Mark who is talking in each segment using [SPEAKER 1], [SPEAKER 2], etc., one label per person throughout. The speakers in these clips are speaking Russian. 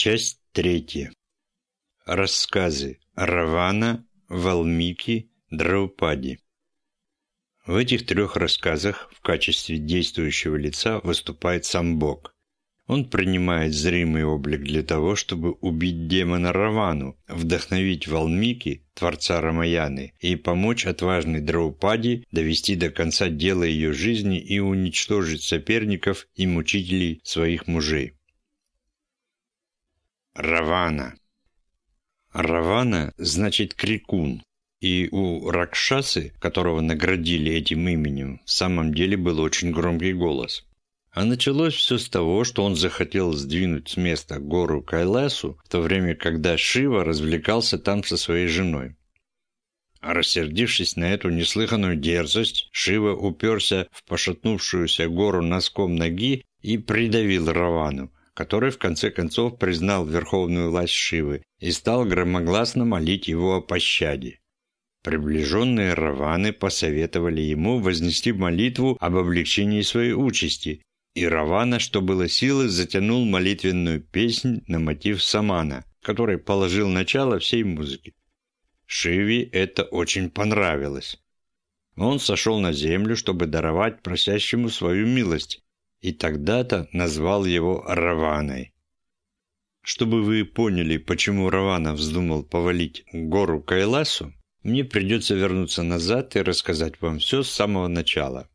[SPEAKER 1] Часть третья. Рассказы Равана, Валмики, Драупади. В этих трех рассказах в качестве действующего лица выступает сам Бог. Он принимает зримый облик для того, чтобы убить демона Равану, вдохновить Валмики, творца Рамаяны, и помочь отважной Драупади довести до конца дело ее жизни и уничтожить соперников и мучителей своих мужей. Равана Равана значит крикун, и у Ракшасы, которого наградили этим именем, в самом деле был очень громкий голос. А началось все с того, что он захотел сдвинуть с места гору Кайласу, в то время, когда Шива развлекался там со своей женой. Рассердившись на эту неслыханную дерзость, Шива уперся в пошатнувшуюся гору носком ноги и придавил Равану, который в конце концов признал верховную власть Шивы и стал громогласно молить его о пощаде. Приближенные Раваны посоветовали ему вознести молитву об облегчении своей участи, и Равана, что было силы, затянул молитвенную песнь на мотив Самана, который положил начало всей музыке. Шиве это очень понравилось. Он сошел на землю, чтобы даровать просящему свою милость, и тогда-то назвал его Раваной. Чтобы вы поняли, почему Равана вздумал повалить гору Кайласу, мне придется вернуться назад и рассказать вам все с самого начала.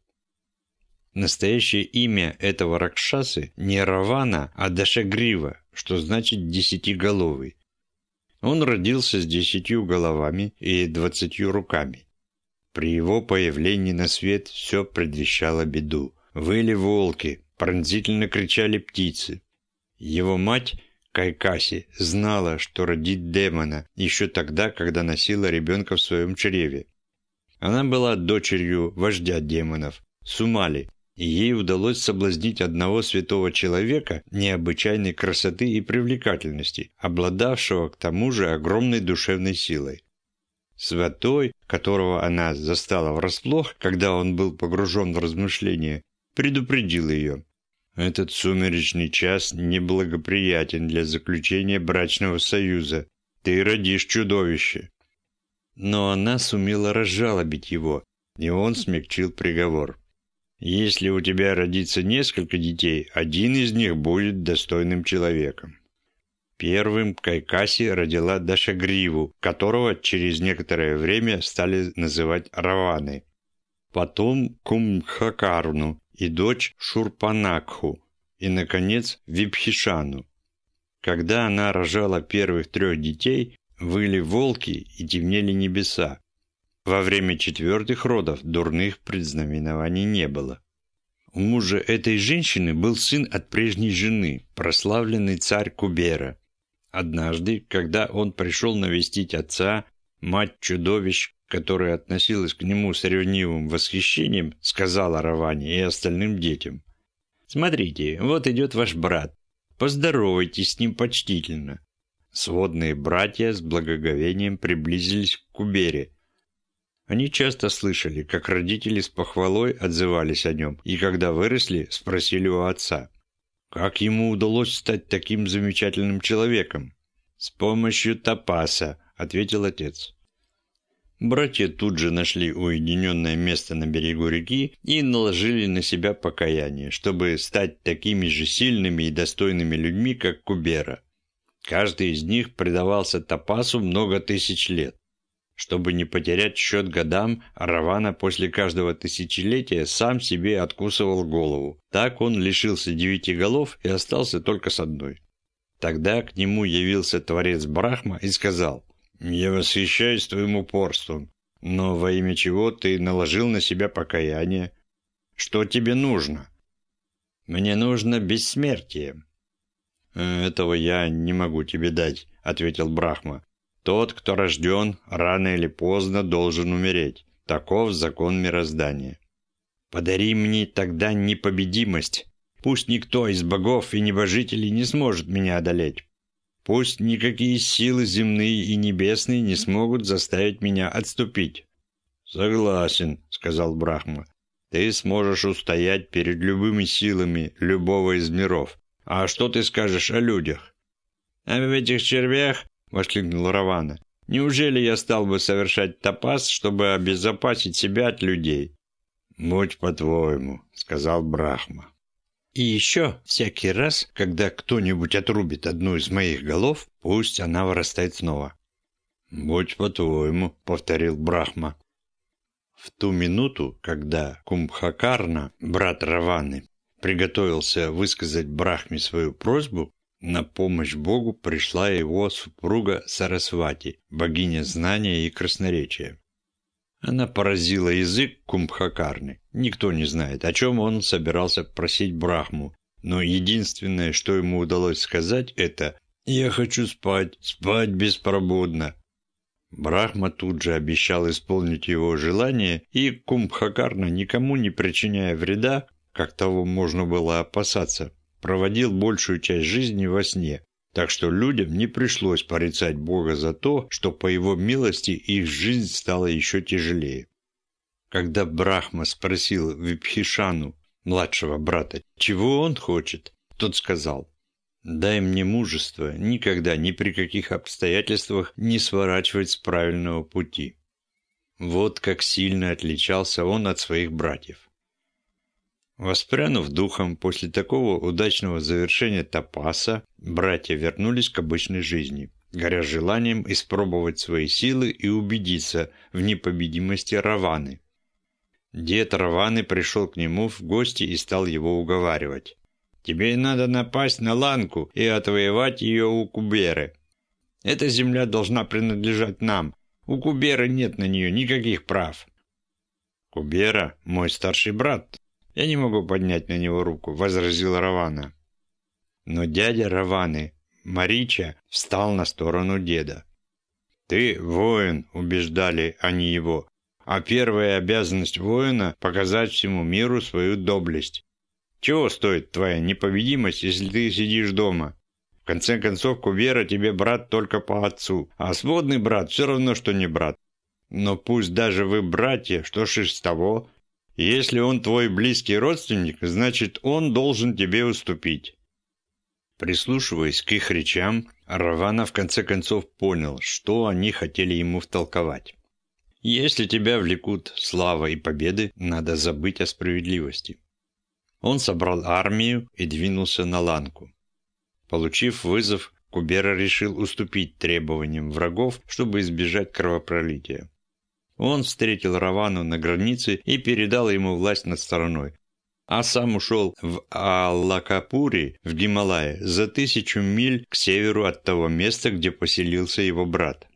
[SPEAKER 1] Настоящее имя этого Ракшасы не Равана, а Дашагрива, что значит «десятиголовый». Он родился с десятью головами и двадцатью руками. При его появлении на свет все предвещало беду. Выли волки, пронзительно кричали птицы. Его мать, Кайкаси, знала, что родит демона еще тогда, когда носила ребенка в своем чреве. Она была дочерью вождя демонов, Сумали, и ей удалось соблазнить одного святого человека необычайной красоты и привлекательности, обладавшего к тому же огромной душевной силой. Святой, которого она застала врасплох, когда он был погружен в размышления, предупредил ее. Этот сумеречный час неблагоприятен для заключения брачного союза. Ты родишь чудовище. Но она сумела разжалобить его, и он смягчил приговор. Если у тебя родится несколько детей, один из них будет достойным человеком. Первым Кайкаси родила Дашагриву, которого через некоторое время стали называть Раваной. Потом Кумхакарну и дочь Шурпанакху, и, наконец, Випхишану. Когда она рожала первых трех детей, выли волки и темнели небеса, во время четвертых родов дурных предзнаменований не было. У мужа этой женщины был сын от прежней жены, прославленный царь Кубера. Однажды, когда он пришел навестить отца, мать чудовищ, которая относилась к нему с ревнивым восхищением, сказала Раване и остальным детям. «Смотрите, вот идет ваш брат. Поздоровайтесь с ним почтительно». Сводные братья с благоговением приблизились к Кубере, они часто слышали, как родители с похвалой отзывались о нем, и когда выросли, спросили у отца, как ему удалось стать таким замечательным человеком. «С помощью тапаса», — ответил отец. Братья тут же нашли уединенное место на берегу реки и наложили на себя покаяние, чтобы стать такими же сильными и достойными людьми, как Кубера. Каждый из них предавался тапасу много тысяч лет. Чтобы не потерять счет годам, Равана после каждого тысячелетия сам себе откусывал голову. Так он лишился девяти голов и остался только с одной. Тогда к нему явился Творец Брахма и сказал, «Я восхищаюсь твоим упорством, но во имя чего ты наложил на себя покаяние? Что тебе нужно?» «Мне нужно бессмертие». «Этого я не могу тебе дать», — ответил Брахма. Тот, кто рожден, рано или поздно должен умереть. Таков закон мироздания. Подари мне тогда непобедимость. Пусть никто из богов и небожителей не сможет меня одолеть. Пусть никакие силы земные и небесные не смогут заставить меня отступить. Согласен, сказал Брахма. Ты сможешь устоять перед любыми силами любого из миров. А что ты скажешь о людях? «А в этих червях?» – воскликнул Равана. «Неужели я стал бы совершать топаз, чтобы обезопасить себя от людей?» «Будь по-твоему», – сказал Брахма. «И еще, всякий раз, когда кто-нибудь отрубит одну из моих голов, пусть она вырастает снова». «Будь по-твоему», – повторил Брахма. В ту минуту, когда Кумбхакарна, брат Раваны, приготовился высказать Брахме свою просьбу, на помощь Богу пришла его супруга Сарасвати, богиня знания и красноречия. Она поразила язык Кумбхакарны. Никто не знает, о чем он собирался просить Брахму, но единственное, что ему удалось сказать, это «Я хочу спать, спать беспробудно». Брахма тут же обещал исполнить его желание, и Кумбхакарна, никому не причиняя вреда, как того можно было опасаться, проводил большую часть жизни во сне, так что людям не пришлось порицать Бога за то, что по его милости их жизнь стала еще тяжелее. Когда Брахма спросил Випхишану, младшего брата, чего он хочет, тот сказал, «Дай мне мужество никогда ни при каких обстоятельствах не сворачивать с правильного пути». Вот как сильно отличался он от своих братьев. Воспрянув духом после такого удачного завершения тапаса, братья вернулись к обычной жизни, горя желанием испробовать свои силы и убедиться в непобедимости Раваны. Дед Раваны пришел к нему в гости и стал его уговаривать. «Тебе надо напасть на Ланку и отвоевать ее у Куберы. Эта земля должна принадлежать нам. У Куберы нет на нее никаких прав». «Кубера – мой старший брат», «Я не могу поднять на него руку», – возразил Равана. Но дядя Раваны, Марича, встал на сторону деда. «Ты воин», – убеждали они его, «а первая обязанность воина – показать всему миру свою доблесть. Чего стоит твоя непобедимость, если ты сидишь дома? В конце концов, Кубера тебе брат только по отцу, а сводный брат все равно, что не брат. Но пусть даже вы братья, что ж из того, если он твой близкий родственник, значит, он должен тебе уступить». Прислушиваясь к их речам, Равана в конце концов понял, что они хотели ему втолковать. «Если тебя влекут слава и победы, надо забыть о справедливости». Он собрал армию и двинулся на Ланку. Получив вызов, Кубера решил уступить требованиям врагов, чтобы избежать кровопролития. Он встретил Равану на границе и передал ему власть над страной. А сам ушел в Аллакапури, в Гималае, за тысячу миль к северу от того места, где поселился его брат.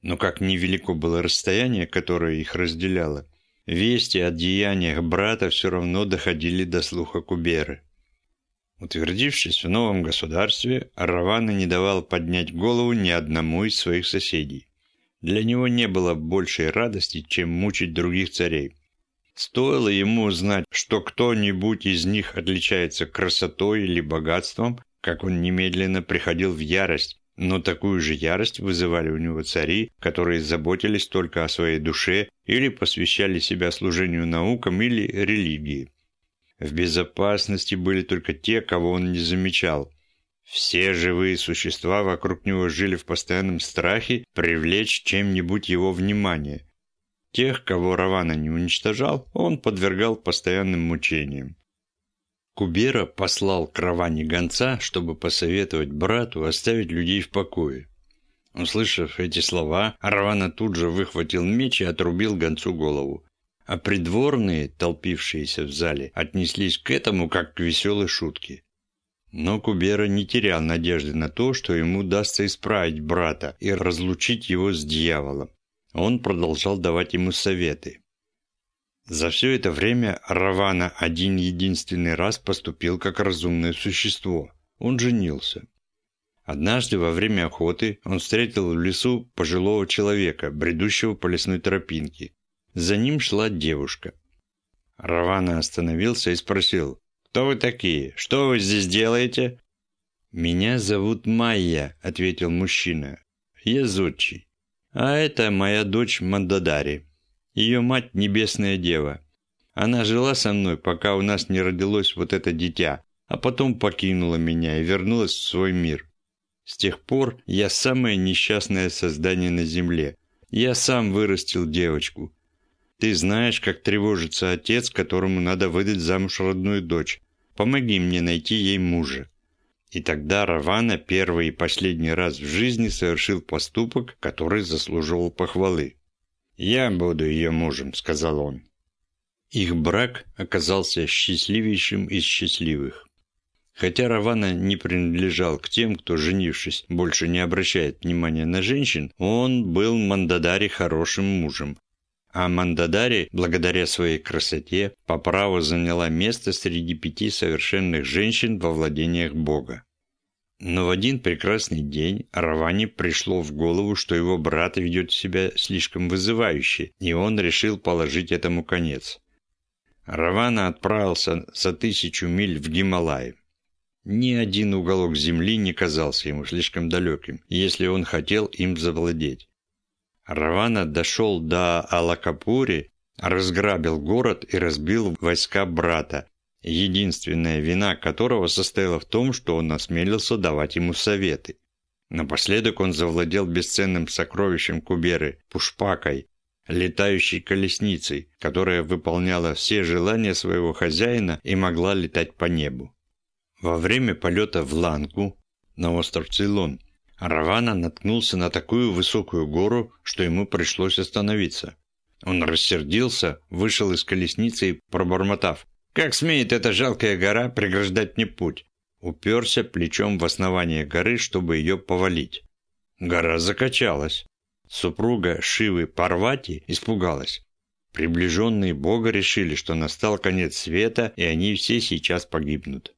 [SPEAKER 1] Но как невелико было расстояние, которое их разделяло, вести о деяниях брата все равно доходили до слуха Куберы. Утвердившись в новом государстве, Равана не давал поднять голову ни одному из своих соседей. Для него не было большей радости, чем мучить других царей. Стоило ему узнать, что кто-нибудь из них отличается красотой или богатством, как он немедленно приходил в ярость, но такую же ярость вызывали у него цари, которые заботились только о своей душе или посвящали себя служению наукам или религии. В безопасности были только те, кого он не замечал – все живые существа вокруг него жили в постоянном страхе привлечь чем-нибудь его внимание. Тех, кого Равана не уничтожал, он подвергал постоянным мучениям. Кубера послал к Раване гонца, чтобы посоветовать брату оставить людей в покое. Услышав эти слова, Равана тут же выхватил меч и отрубил гонцу голову. А придворные, толпившиеся в зале, отнеслись к этому как к веселой шутке. Но Кубера не терял надежды на то, что ему удастся исправить брата и разлучить его с дьяволом. Он продолжал давать ему советы. За все это время Равана один единственный раз поступил как разумное существо. Он женился. Однажды во время охоты он встретил в лесу пожилого человека, бредущего по лесной тропинке. За ним шла девушка. Равана остановился и спросил, «Кто вы такие? Что вы здесь делаете?» «Меня зовут Майя», — ответил мужчина. «Я зодчий. А это моя дочь Мандадари. Ее мать — Небесная Дева. Она жила со мной, пока у нас не родилось вот это дитя, а потом покинула меня и вернулась в свой мир. С тех пор я самое несчастное создание на земле. Я сам вырастил девочку. Ты знаешь, как тревожится отец, которому надо выдать замуж родную дочь. Помоги мне найти ей мужа». И тогда Равана первый и последний раз в жизни совершил поступок, который заслуживал похвалы. «Я буду ее мужем», — сказал он. Их брак оказался счастливейшим из счастливых. Хотя Равана не принадлежал к тем, кто, женившись, больше не обращает внимания на женщин, он был Мандадари хорошим мужем. А Мандадари, благодаря своей красоте, по праву заняла место среди пяти совершенных женщин во владениях Бога. Но в один прекрасный день Раване пришло в голову, что его брат ведет себя слишком вызывающе, и он решил положить этому конец. Равана отправился за тысячу миль в Гималай. Ни один уголок земли не казался ему слишком далеким, если он хотел им завладеть. Равана дошел до Алакапури, разграбил город и разбил войска брата, единственная вина которого состояла в том, что он осмелился давать ему советы. Напоследок он завладел бесценным сокровищем Куберы – Пушпакой, летающей колесницей, которая выполняла все желания своего хозяина и могла летать по небу. Во время полета в Ланку, на остров Цейлон, Равана наткнулся на такую высокую гору, что ему пришлось остановиться. Он рассердился, вышел из колесницы и, пробормотав, «Как смеет эта жалкая гора преграждать мне путь?» уперся плечом в основание горы, чтобы ее повалить. Гора закачалась. Супруга Шивы Парвати испугалась. Приближенные Бога решили, что настал конец света, и они все сейчас погибнут.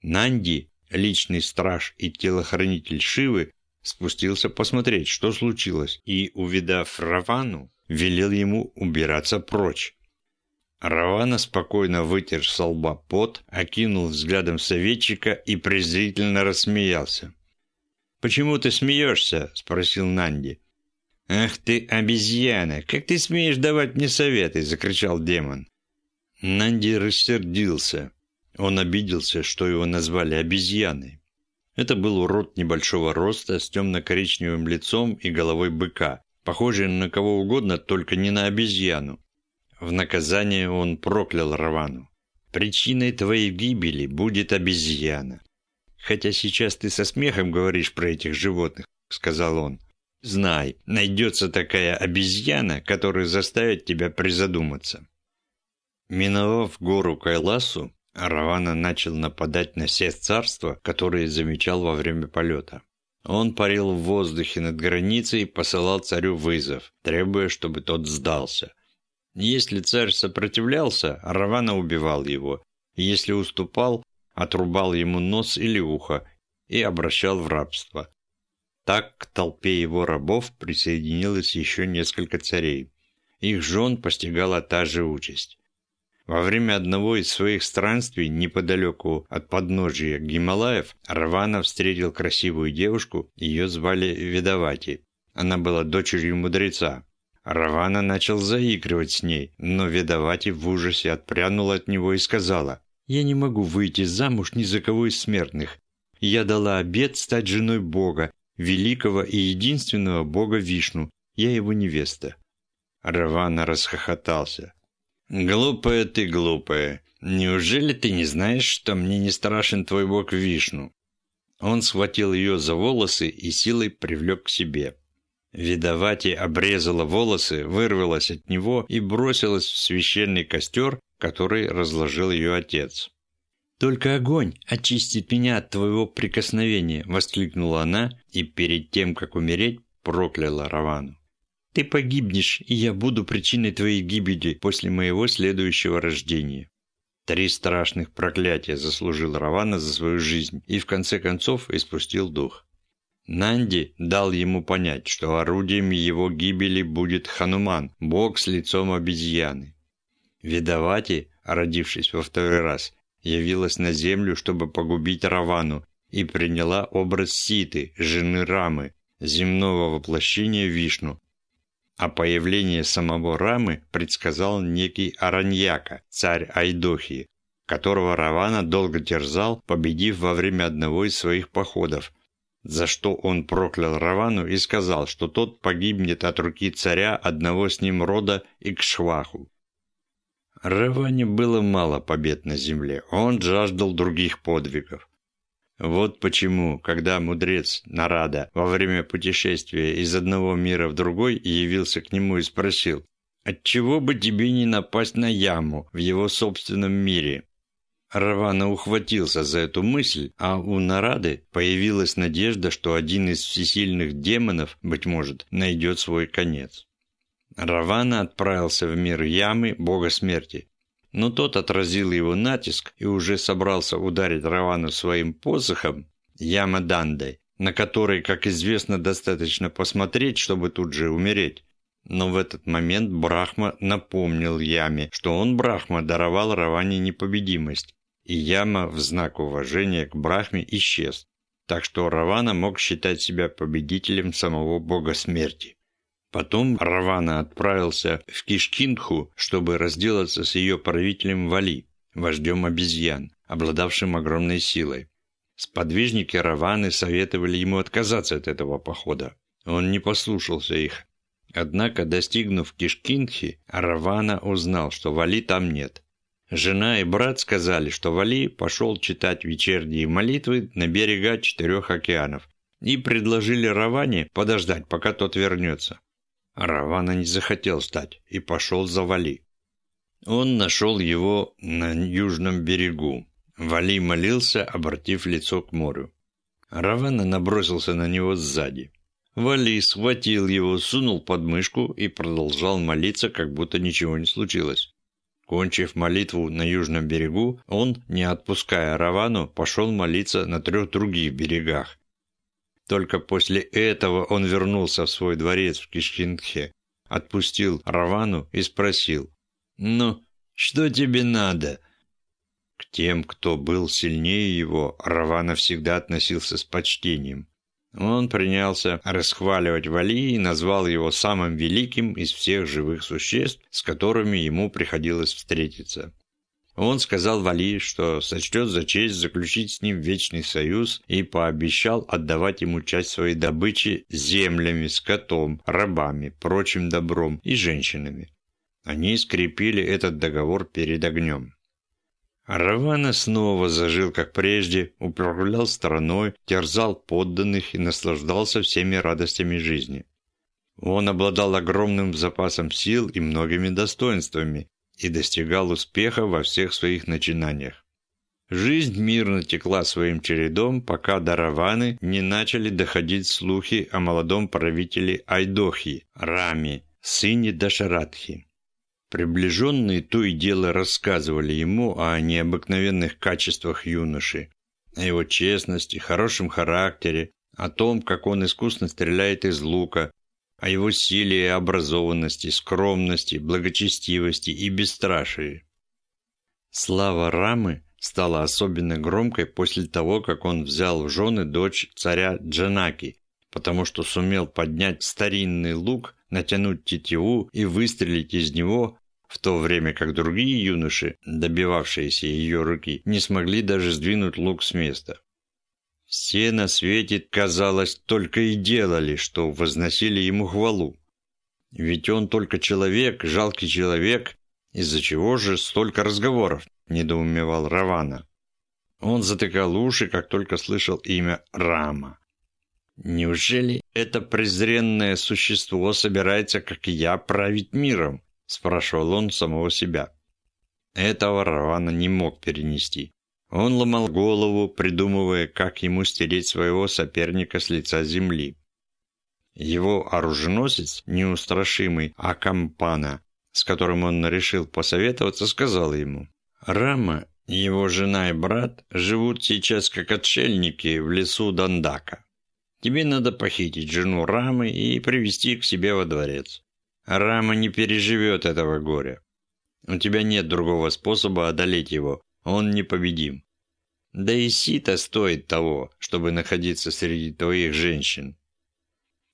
[SPEAKER 1] Нанди, личный страж и телохранитель Шивы, спустился посмотреть, что случилось, и, увидав Равану, велел ему убираться прочь. Равана спокойно вытер с лба пот, окинул взглядом советчика и презрительно рассмеялся. «Почему ты смеешься?» – спросил Нанди. «Ах ты, обезьяна! Как ты смеешь давать мне советы?» – закричал демон. Нанди рассердился. Он обиделся, что его назвали обезьяной. Это был урод небольшого роста с темно-коричневым лицом и головой быка, похожий на кого угодно, только не на обезьяну. В наказание он проклял Равану. «Причиной твоей гибели будет обезьяна». «Хотя сейчас ты со смехом говоришь про этих животных», — сказал он. «Знай, найдется такая обезьяна, которая заставит тебя призадуматься». Миновав гору Кайласу, Равана начал нападать на все царства, которые замечал во время полета. Он парил в воздухе над границей и посылал царю вызов, требуя, чтобы тот сдался. Если царь сопротивлялся, Равана убивал его. Если уступал, отрубал ему нос или ухо и обращал в рабство. Так к толпе его рабов присоединилось еще несколько царей. Их жен постигала та же участь. Во время одного из своих странствий неподалеку от подножия Гималаев Равана встретил красивую девушку, ее звали Ведавати. Она была дочерью мудреца. Равана начал заигрывать с ней, но Ведавати в ужасе отпрянула от него и сказала, «Я не могу выйти замуж ни за кого из смертных. Я дала обет стать женой Бога, великого и единственного Бога Вишну. Я его невеста». Равана расхохотался. «Глупая ты, глупая. Неужели ты не знаешь, что мне не страшен твой бог Вишну?» Он схватил ее за волосы и силой привлек к себе. Видовати обрезала волосы, вырвалась от него и бросилась в священный костер, который разложил ее отец. «Только огонь очистит меня от твоего прикосновения!» – воскликнула она и перед тем, как умереть, прокляла Равану. Ты погибнешь, и я буду причиной твоей гибели после моего следующего рождения». Три страшных проклятия заслужил Равана за свою жизнь и в конце концов испустил дух. Нанди дал ему понять, что орудием его гибели будет Хануман, бог с лицом обезьяны. Ведавати, родившись во второй раз, явилась на землю, чтобы погубить Равану, и приняла образ Ситы, жены Рамы, земного воплощения Вишну, а появление самого Рамы предсказал некий Араньяка, царь Айдохи, которого Равана долго терзал, победив во время одного из своих походов, за что он проклял Равану и сказал, что тот погибнет от руки царя одного с ним рода Икшваху. Раване было мало побед на земле, он жаждал других подвигов. Вот почему, когда мудрец Нарада во время путешествия из одного мира в другой явился к нему и спросил, «Отчего бы тебе не напасть на яму в его собственном мире?» Равана ухватился за эту мысль, а у Нарады появилась надежда, что один из всесильных демонов, быть может, найдет свой конец. Равана отправился в мир Ямы, бога смерти. Но тот отразил его натиск и уже собрался ударить Равану своим посохом, Яма Дандой, на который, как известно, достаточно посмотреть, чтобы тут же умереть. Но в этот момент Брахма напомнил Яме, что он, Брахма, даровал Раване непобедимость, и Яма в знак уважения к Брахме исчез, так что Равана мог считать себя победителем самого бога смерти. Потом Равана отправился в Кишкинху, чтобы разделаться с ее правителем Вали, вождем обезьян, обладавшим огромной силой. Сподвижники Раваны советовали ему отказаться от этого похода. Он не послушался их. Однако, достигнув Кишкинхи, Равана узнал, что Вали там нет. Жена и брат сказали, что Вали пошел читать вечерние молитвы на берега четырех океанов и предложили Раване подождать, пока тот вернется. Равана не захотел стать и пошел за Вали. Он нашел его на южном берегу. Вали молился, обратив лицо к морю. Равана набросился на него сзади. Вали схватил его, сунул под мышку и продолжал молиться, как будто ничего не случилось. Кончив молитву на южном берегу, он, не отпуская Равану, пошел молиться на трех других берегах. Только после этого он вернулся в свой дворец в Кишкинхе, отпустил Равану и спросил, «Ну, что тебе надо?» К тем, кто был сильнее его, Равана всегда относился с почтением. Он принялся расхваливать Вали и назвал его самым великим из всех живых существ, с которыми ему приходилось встретиться. Он сказал Вали, что сочтет за честь заключить с ним вечный союз и пообещал отдавать ему часть своей добычи землями, скотом, рабами, прочим добром и женщинами. Они скрепили этот договор перед огнем. Равана снова зажил, как прежде, управлял страной, терзал подданных и наслаждался всеми радостями жизни. Он обладал огромным запасом сил и многими достоинствами, и достигал успеха во всех своих начинаниях. Жизнь мирно текла своим чередом, пока до Раваны не начали доходить слухи о молодом правителе Айдохи, Раме, сыне Дашаратхи. Приближенные то и дело рассказывали ему о необыкновенных качествах юноши, о его честности, хорошем характере, о том, как он искусно стреляет из лука, о его силе образованности, скромности, благочестивости и бесстрашии. Слава Рамы стала особенно громкой после того, как он взял в жены дочь царя Джанаки, потому что сумел поднять старинный лук, натянуть тетиву и выстрелить из него, в то время как другие юноши, добивавшиеся ее руки, не смогли даже сдвинуть лук с места. Все на свете, казалось, только и делали, что возносили ему хвалу. Ведь он только человек, жалкий человек, из-за чего же столько разговоров, недоумевал Равана. Он затыкал уши, как только слышал имя Рама. «Неужели это презренное существо собирается, как и я, править миром?» – спрашивал он самого себя. Этого Равана не мог перенести. Он ломал голову, придумывая, как ему стереть своего соперника с лица земли. Его оруженосец, неустрашимый Акампана, с которым он решил посоветоваться, сказал ему, «Рама, его жена и брат живут сейчас как отшельники в лесу Дандака. Тебе надо похитить жену Рамы и привести к себе во дворец. Рама не переживет этого горя. У тебя нет другого способа одолеть его, он непобедим. Да и сито стоит того, чтобы находиться среди твоих женщин.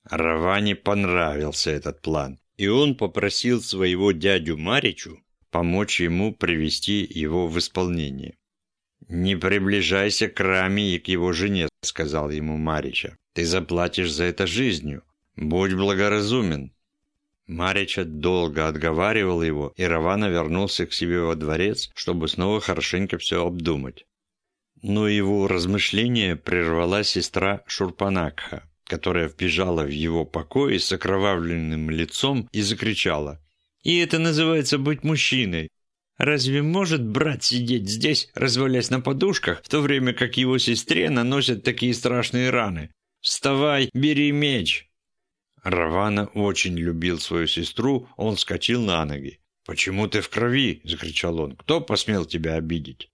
[SPEAKER 1] Раване понравился этот план, и он попросил своего дядю Маричу помочь ему привести его в исполнение. «Не приближайся к Раме и к его жене», — сказал ему Марича. «Ты заплатишь за это жизнью. Будь благоразумен». Марича долго отговаривал его, и Равана вернулся к себе во дворец, чтобы снова хорошенько все обдумать. Но его размышления прервала сестра Шурпанакха, которая вбежала в его покой с окровавленным лицом и закричала. «И это называется быть мужчиной! Разве может брат сидеть здесь, развалясь на подушках, в то время как его сестре наносят такие страшные раны? Вставай, бери меч!» Равана очень любил свою сестру, он вскочил на ноги. «Почему ты в крови?» – закричал он. «Кто посмел тебя обидеть?»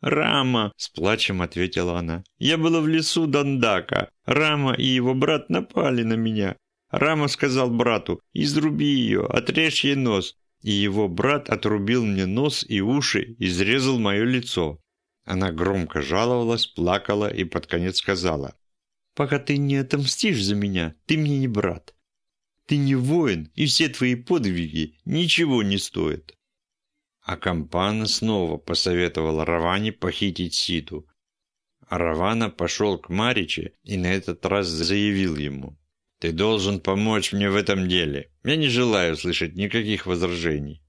[SPEAKER 1] «Рама!» – с плачем ответила она. «Я была в лесу Дандака. Рама и его брат напали на меня. Рама сказал брату, изруби ее, отрежь ей нос. И его брат отрубил мне нос и уши, изрезал мое лицо. Она громко жаловалась, плакала и под конец сказала, «Пока ты не отомстишь за меня, ты мне не брат. Ты не воин, и все твои подвиги ничего не стоят». А Кампана снова посоветовал Раване похитить Ситу. Равана пошел к Мариче и на этот раз заявил ему, «Ты должен помочь мне в этом деле. Я не желаю слышать никаких возражений».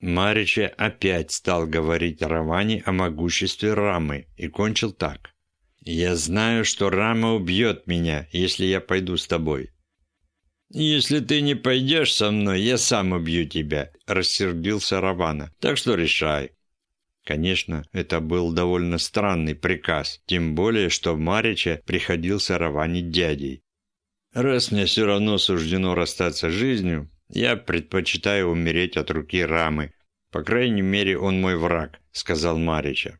[SPEAKER 1] Марича опять стал говорить Раване о могуществе Рамы и кончил так. «Я знаю, что Рама убьет меня, если я пойду с тобой. «Если ты не пойдешь со мной, я сам убью тебя», – рассердился Равана. «Так что решай». Конечно, это был довольно странный приказ, тем более, что Марича приходился Раване дядей. «Раз мне все равно суждено расстаться с жизнью, я предпочитаю умереть от руки Рамы. По крайней мере, он мой враг», – сказал Марича.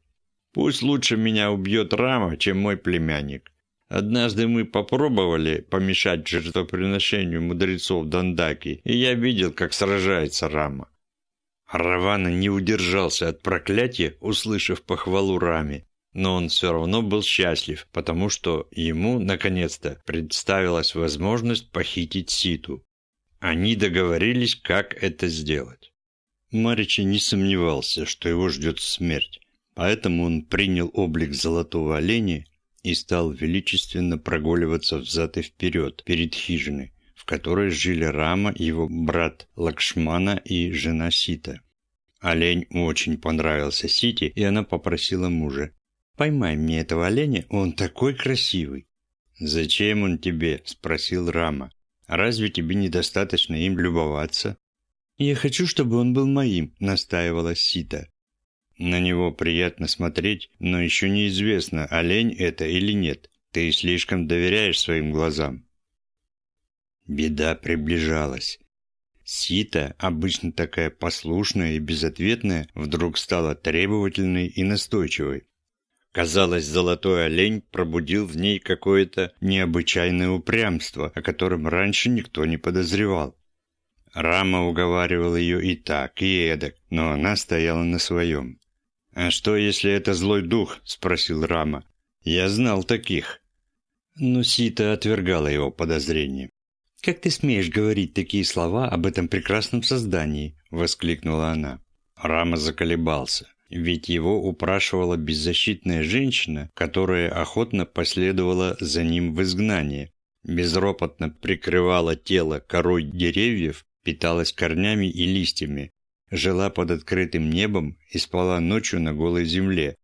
[SPEAKER 1] «Пусть лучше меня убьет Рама, чем мой племянник. Однажды мы попробовали помешать жертвоприношению мудрецов Дандаки, и я видел, как сражается Рама. Равана не удержался от проклятия, услышав похвалу Раме, но он все равно был счастлив, потому что ему, наконец-то, представилась возможность похитить Ситу. Они договорились, как это сделать. Маричи не сомневался, что его ждет смерть, поэтому он принял облик золотого оленя и стал величественно прогуливаться взад и вперед перед хижиной, в которой жили Рама, его брат Лакшмана и жена Сита. Олень очень понравился Сите, и она попросила мужа, «Поймай мне этого оленя, он такой красивый». «Зачем он тебе?» – спросил Рама. «Разве тебе недостаточно им любоваться?» «Я хочу, чтобы он был моим», – настаивала Сита. На него приятно смотреть, но еще неизвестно, олень это или нет. Ты слишком доверяешь своим глазам. Беда приближалась. Сита, обычно такая послушная и безответная, вдруг стала требовательной и настойчивой. Казалось, золотой олень пробудил в ней какое-то необычайное упрямство, о котором раньше никто не подозревал. Рама уговаривал ее и так, и эдак, но она стояла на своем. «А что, если это злой дух?» – спросил Рама. «Я знал таких». Но Сита отвергала его подозрения. «Как ты смеешь говорить такие слова об этом прекрасном создании?» – воскликнула она. Рама заколебался, ведь его упрашивала беззащитная женщина, которая охотно последовала за ним в изгнание, безропотно прикрывала тело корой деревьев, питалась корнями и листьями, жила под открытым небом и спала ночью на голой земле,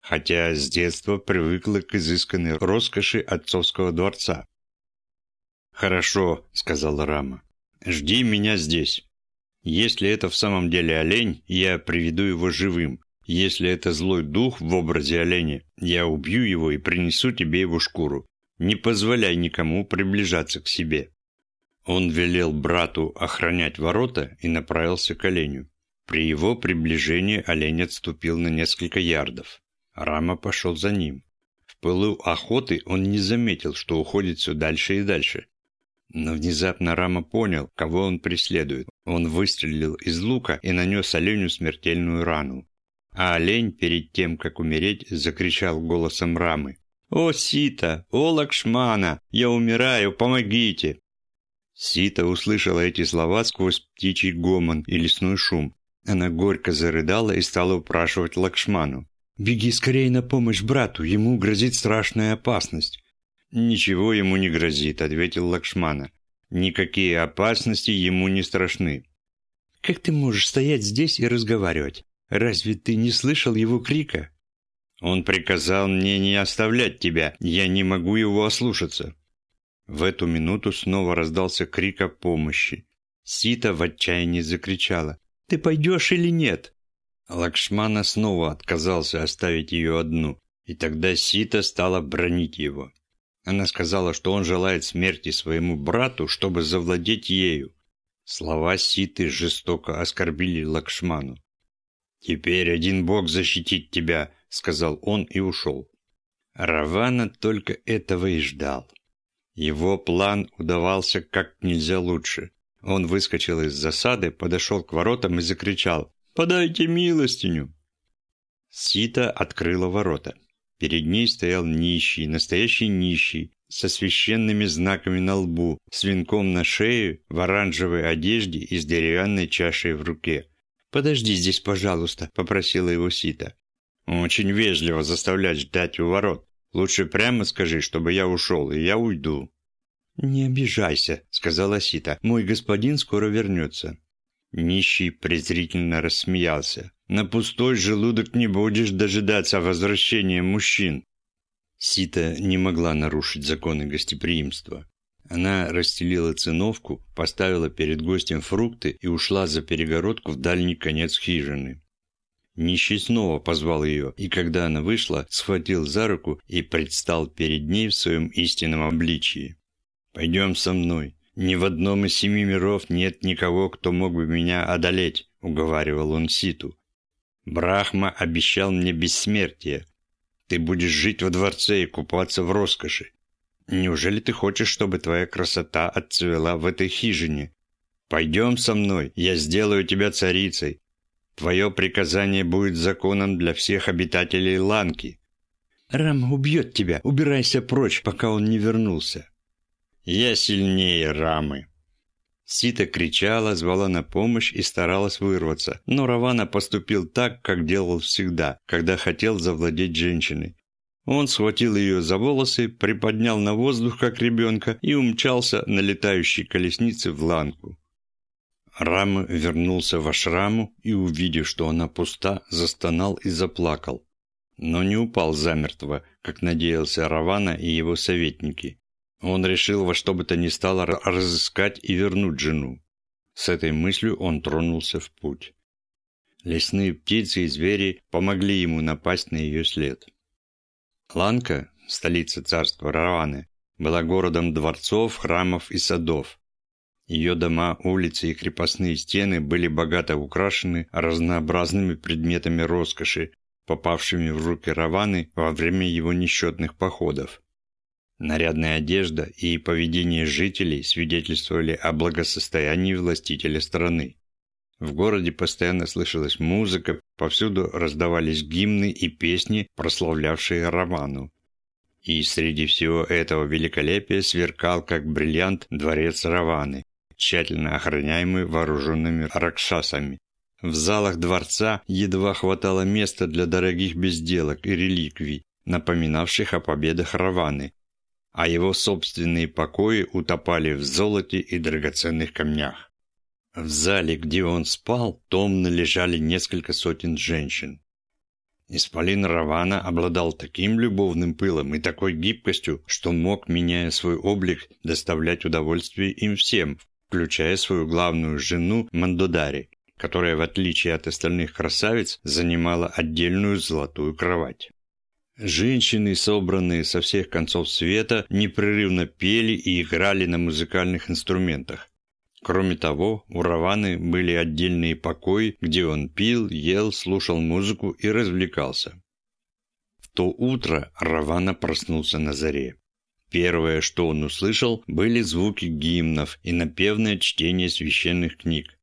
[SPEAKER 1] хотя с детства привыкла к изысканной роскоши отцовского дворца. «Хорошо», — сказал Рама, — «жди меня здесь. Если это в самом деле олень, я приведу его живым. Если это злой дух в образе оленя, я убью его и принесу тебе его шкуру. Не позволяй никому приближаться к себе». Он велел брату охранять ворота и направился к оленю. При его приближении олень отступил на несколько ярдов. Рама пошел за ним. В пылу охоты он не заметил, что уходит все дальше и дальше. Но внезапно Рама понял, кого он преследует. Он выстрелил из лука и нанес оленю смертельную рану. А олень, перед тем, как умереть, закричал голосом Рамы. «О, Сита! О, Лакшмана! Я умираю! Помогите!» Сита услышала эти слова сквозь птичий гомон и лесной шум. Она горько зарыдала и стала упрашивать Лакшману. Беги скорее на помощь брату, ему грозит страшная опасность». «Ничего ему не грозит», — ответил Лакшмана. «Никакие опасности ему не страшны». «Как ты можешь стоять здесь и разговаривать? Разве ты не слышал его крика?» «Он приказал мне не оставлять тебя, я не могу его ослушаться». В эту минуту снова раздался крик о помощи. Сита в отчаянии закричала. «Ты пойдешь или нет?» Лакшмана снова отказался оставить ее одну, и тогда Сита стала бронить его. Она сказала, что он желает смерти своему брату, чтобы завладеть ею. Слова Ситы жестоко оскорбили Лакшману. «Теперь один бог защитит тебя», — сказал он и ушел. Равана только этого и ждал. Его план удавался как нельзя лучше. Он выскочил из засады, подошел к воротам и закричал «Подайте милостиню!». Сита открыла ворота. Перед ней стоял нищий, настоящий нищий, со священными знаками на лбу, с венком на шее, в оранжевой одежде и с деревянной чашей в руке. «Подожди здесь, пожалуйста», — попросила его Сита. «Очень вежливо заставлять ждать у ворот. Лучше прямо скажи, чтобы я ушел, и я уйду». «Не обижайся», — сказала Сита. «Мой господин скоро вернется». Нищий презрительно рассмеялся. «На пустой желудок не будешь дожидаться возвращения мужчин». Сита не могла нарушить законы гостеприимства. Она расстелила циновку, поставила перед гостем фрукты и ушла за перегородку в дальний конец хижины. Нищий снова позвал ее, и когда она вышла, схватил за руку и предстал перед ней в своем истинном обличии. «Пойдем со мной. Ни в одном из семи миров нет никого, кто мог бы меня одолеть», — уговаривал он Ситу. «Брахма обещал мне бессмертие. Ты будешь жить во дворце и купаться в роскоши. Неужели ты хочешь, чтобы твоя красота отцвела в этой хижине? Пойдем со мной, я сделаю тебя царицей, Твое приказание будет законом для всех обитателей Ланки. Рам убьет тебя. Убирайся прочь, пока он не вернулся. Я сильнее Рамы. Сита кричала, звала на помощь и старалась вырваться, но Равана поступил так, как делал всегда, когда хотел завладеть женщиной. Он схватил ее за волосы, приподнял на воздух, как ребенка, и умчался на летающей колеснице в ланку. Рама вернулся в ашраму и, увидев, что она пуста, застонал и заплакал. Но не упал замертво, как надеялся Равана и его советники. Он решил во что бы то ни стало разыскать и вернуть жену. С этой мыслью он тронулся в путь. Лесные птицы и звери помогли ему напасть на ее след. Ланка, столица царства Раваны, была городом дворцов, храмов и садов, ее дома, улицы и крепостные стены были богато украшены разнообразными предметами роскоши, попавшими в руки Раваны во время его несчетных походов. Нарядная одежда и поведение жителей свидетельствовали о благосостоянии властителя страны. В городе постоянно слышалась музыка, повсюду раздавались гимны и песни, прославлявшие Равану. И среди всего этого великолепия сверкал, как бриллиант, дворец Раваны, тщательно охраняемый вооруженными ракшасами. В залах дворца едва хватало места для дорогих безделок и реликвий, напоминавших о победах Раваны, а его собственные покои утопали в золоте и драгоценных камнях. В зале, где он спал, томно лежали несколько сотен женщин. Исполин Равана обладал таким любовным пылом и такой гибкостью, что мог, меняя свой облик, доставлять удовольствие им всем, включая свою главную жену Мандодари, которая, в отличие от остальных красавиц, занимала отдельную золотую кровать. Женщины, собранные со всех концов света, непрерывно пели и играли на музыкальных инструментах. Кроме того, у Раваны были отдельные покои, где он пил, ел, слушал музыку и развлекался. В то утро Равана проснулся на заре. Первое, что он услышал, были звуки гимнов и напевное чтение священных книг.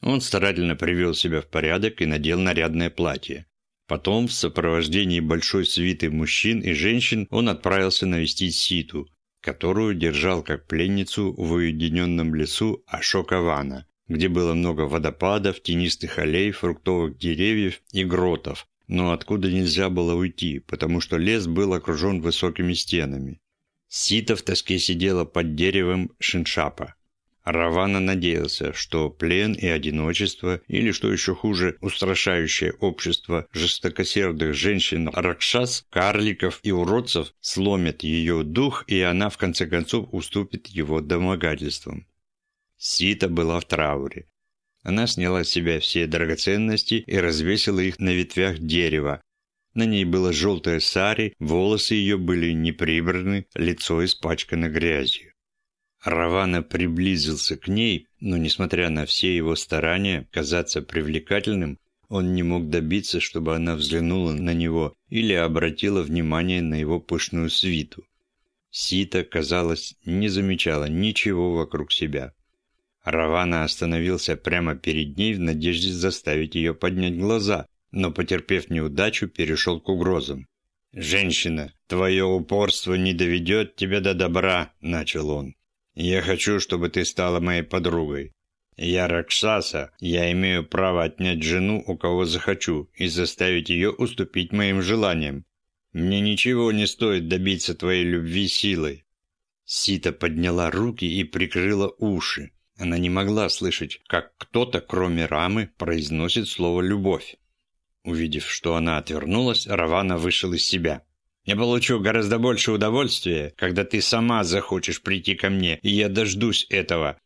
[SPEAKER 1] Он старательно привел себя в порядок и надел нарядное платье. Потом, в сопровождении большой свиты мужчин и женщин, он отправился навестить Ситу, которую держал как пленницу в уединенном лесу Ашокавана, где было много водопадов, тенистых аллей, фруктовых деревьев и гротов, но откуда нельзя было уйти, потому что лес был окружен высокими стенами. Сита в тоске сидела под деревом шиншапа. Равана надеялся, что плен и одиночество, или, что еще хуже, устрашающее общество жестокосердых женщин ракшас, карликов и уродцев сломит ее дух, и она, в конце концов, уступит его домогательствам. Сита была в трауре. Она сняла с себя все драгоценности и развесила их на ветвях дерева. На ней было желтое сари, волосы ее были неприбраны, лицо испачкано грязью. Равана приблизился к ней, но, несмотря на все его старания казаться привлекательным, он не мог добиться, чтобы она взглянула на него или обратила внимание на его пышную свиту. Сита, казалось, не замечала ничего вокруг себя. Равана остановился прямо перед ней в надежде заставить ее поднять глаза, но, потерпев неудачу, перешел к угрозам. «Женщина, твое упорство не доведет тебя до добра», – начал он. Я хочу, чтобы ты стала моей подругой. Я Ракшаса, я имею право отнять жену, у кого захочу, и заставить ее уступить моим желаниям. Мне ничего не стоит добиться твоей любви силой». Сита подняла руки и прикрыла уши. Она не могла слышать, как кто-то, кроме Рамы, произносит слово «любовь». Увидев, что она отвернулась, Равана вышел из себя. Я получу гораздо больше удовольствия, когда ты сама захочешь прийти ко мне, и я дождусь этого.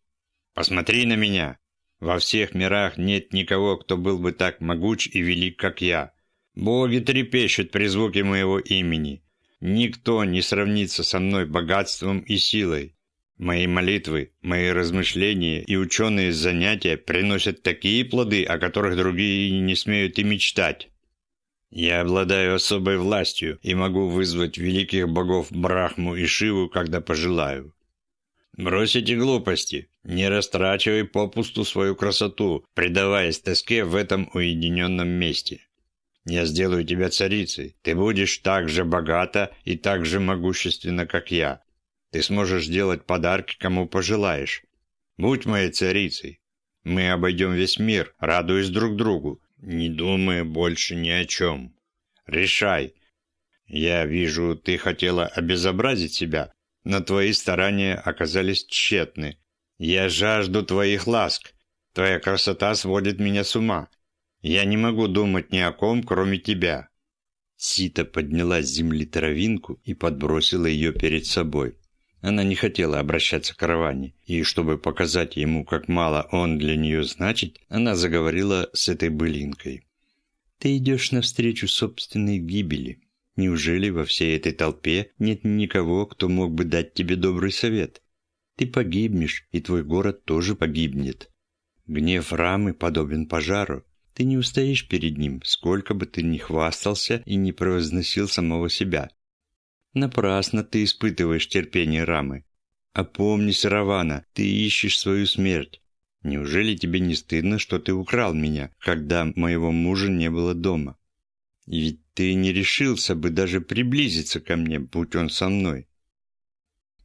[SPEAKER 1] Посмотри на меня. Во всех мирах нет никого, кто был бы так могуч и велик, как я. Боги трепещут при звуке моего имени. Никто не сравнится со мной богатством и силой. Мои молитвы, мои размышления и ученые занятия приносят такие плоды, о которых другие не смеют и мечтать. Я обладаю особой властью и могу вызвать великих богов Брахму и Шиву, когда пожелаю. Брось эти глупости, не растрачивай попусту свою красоту, предаваясь тоске в этом уединенном месте. Я сделаю тебя царицей, ты будешь так же богата и так же могущественна, как я. Ты сможешь делать подарки, кому пожелаешь. Будь моей царицей. Мы обойдем весь мир, радуясь друг другу, не думая больше ни о чем. Решай. Я вижу, ты хотела обезобразить себя, но твои старания оказались тщетны. Я жажду твоих ласк. Твоя красота сводит меня с ума. Я не могу думать ни о ком, кроме тебя». Сита подняла с земли травинку и подбросила ее перед собой. Она не хотела обращаться к Раване, и чтобы показать ему, как мало он для нее значит, она заговорила с этой былинкой. «Ты идешь навстречу собственной гибели. Неужели во всей этой толпе нет никого, кто мог бы дать тебе добрый совет? Ты погибнешь, и твой город тоже погибнет. Гнев Рамы подобен пожару. Ты не устоишь перед ним, сколько бы ты ни хвастался и не превозносил самого себя. Напрасно ты испытываешь терпение Рамы. Опомнись, Равана, ты ищешь свою смерть. Неужели тебе не стыдно, что ты украл меня, когда моего мужа не было дома? Ведь ты не решился бы даже приблизиться ко мне, будь он со мной.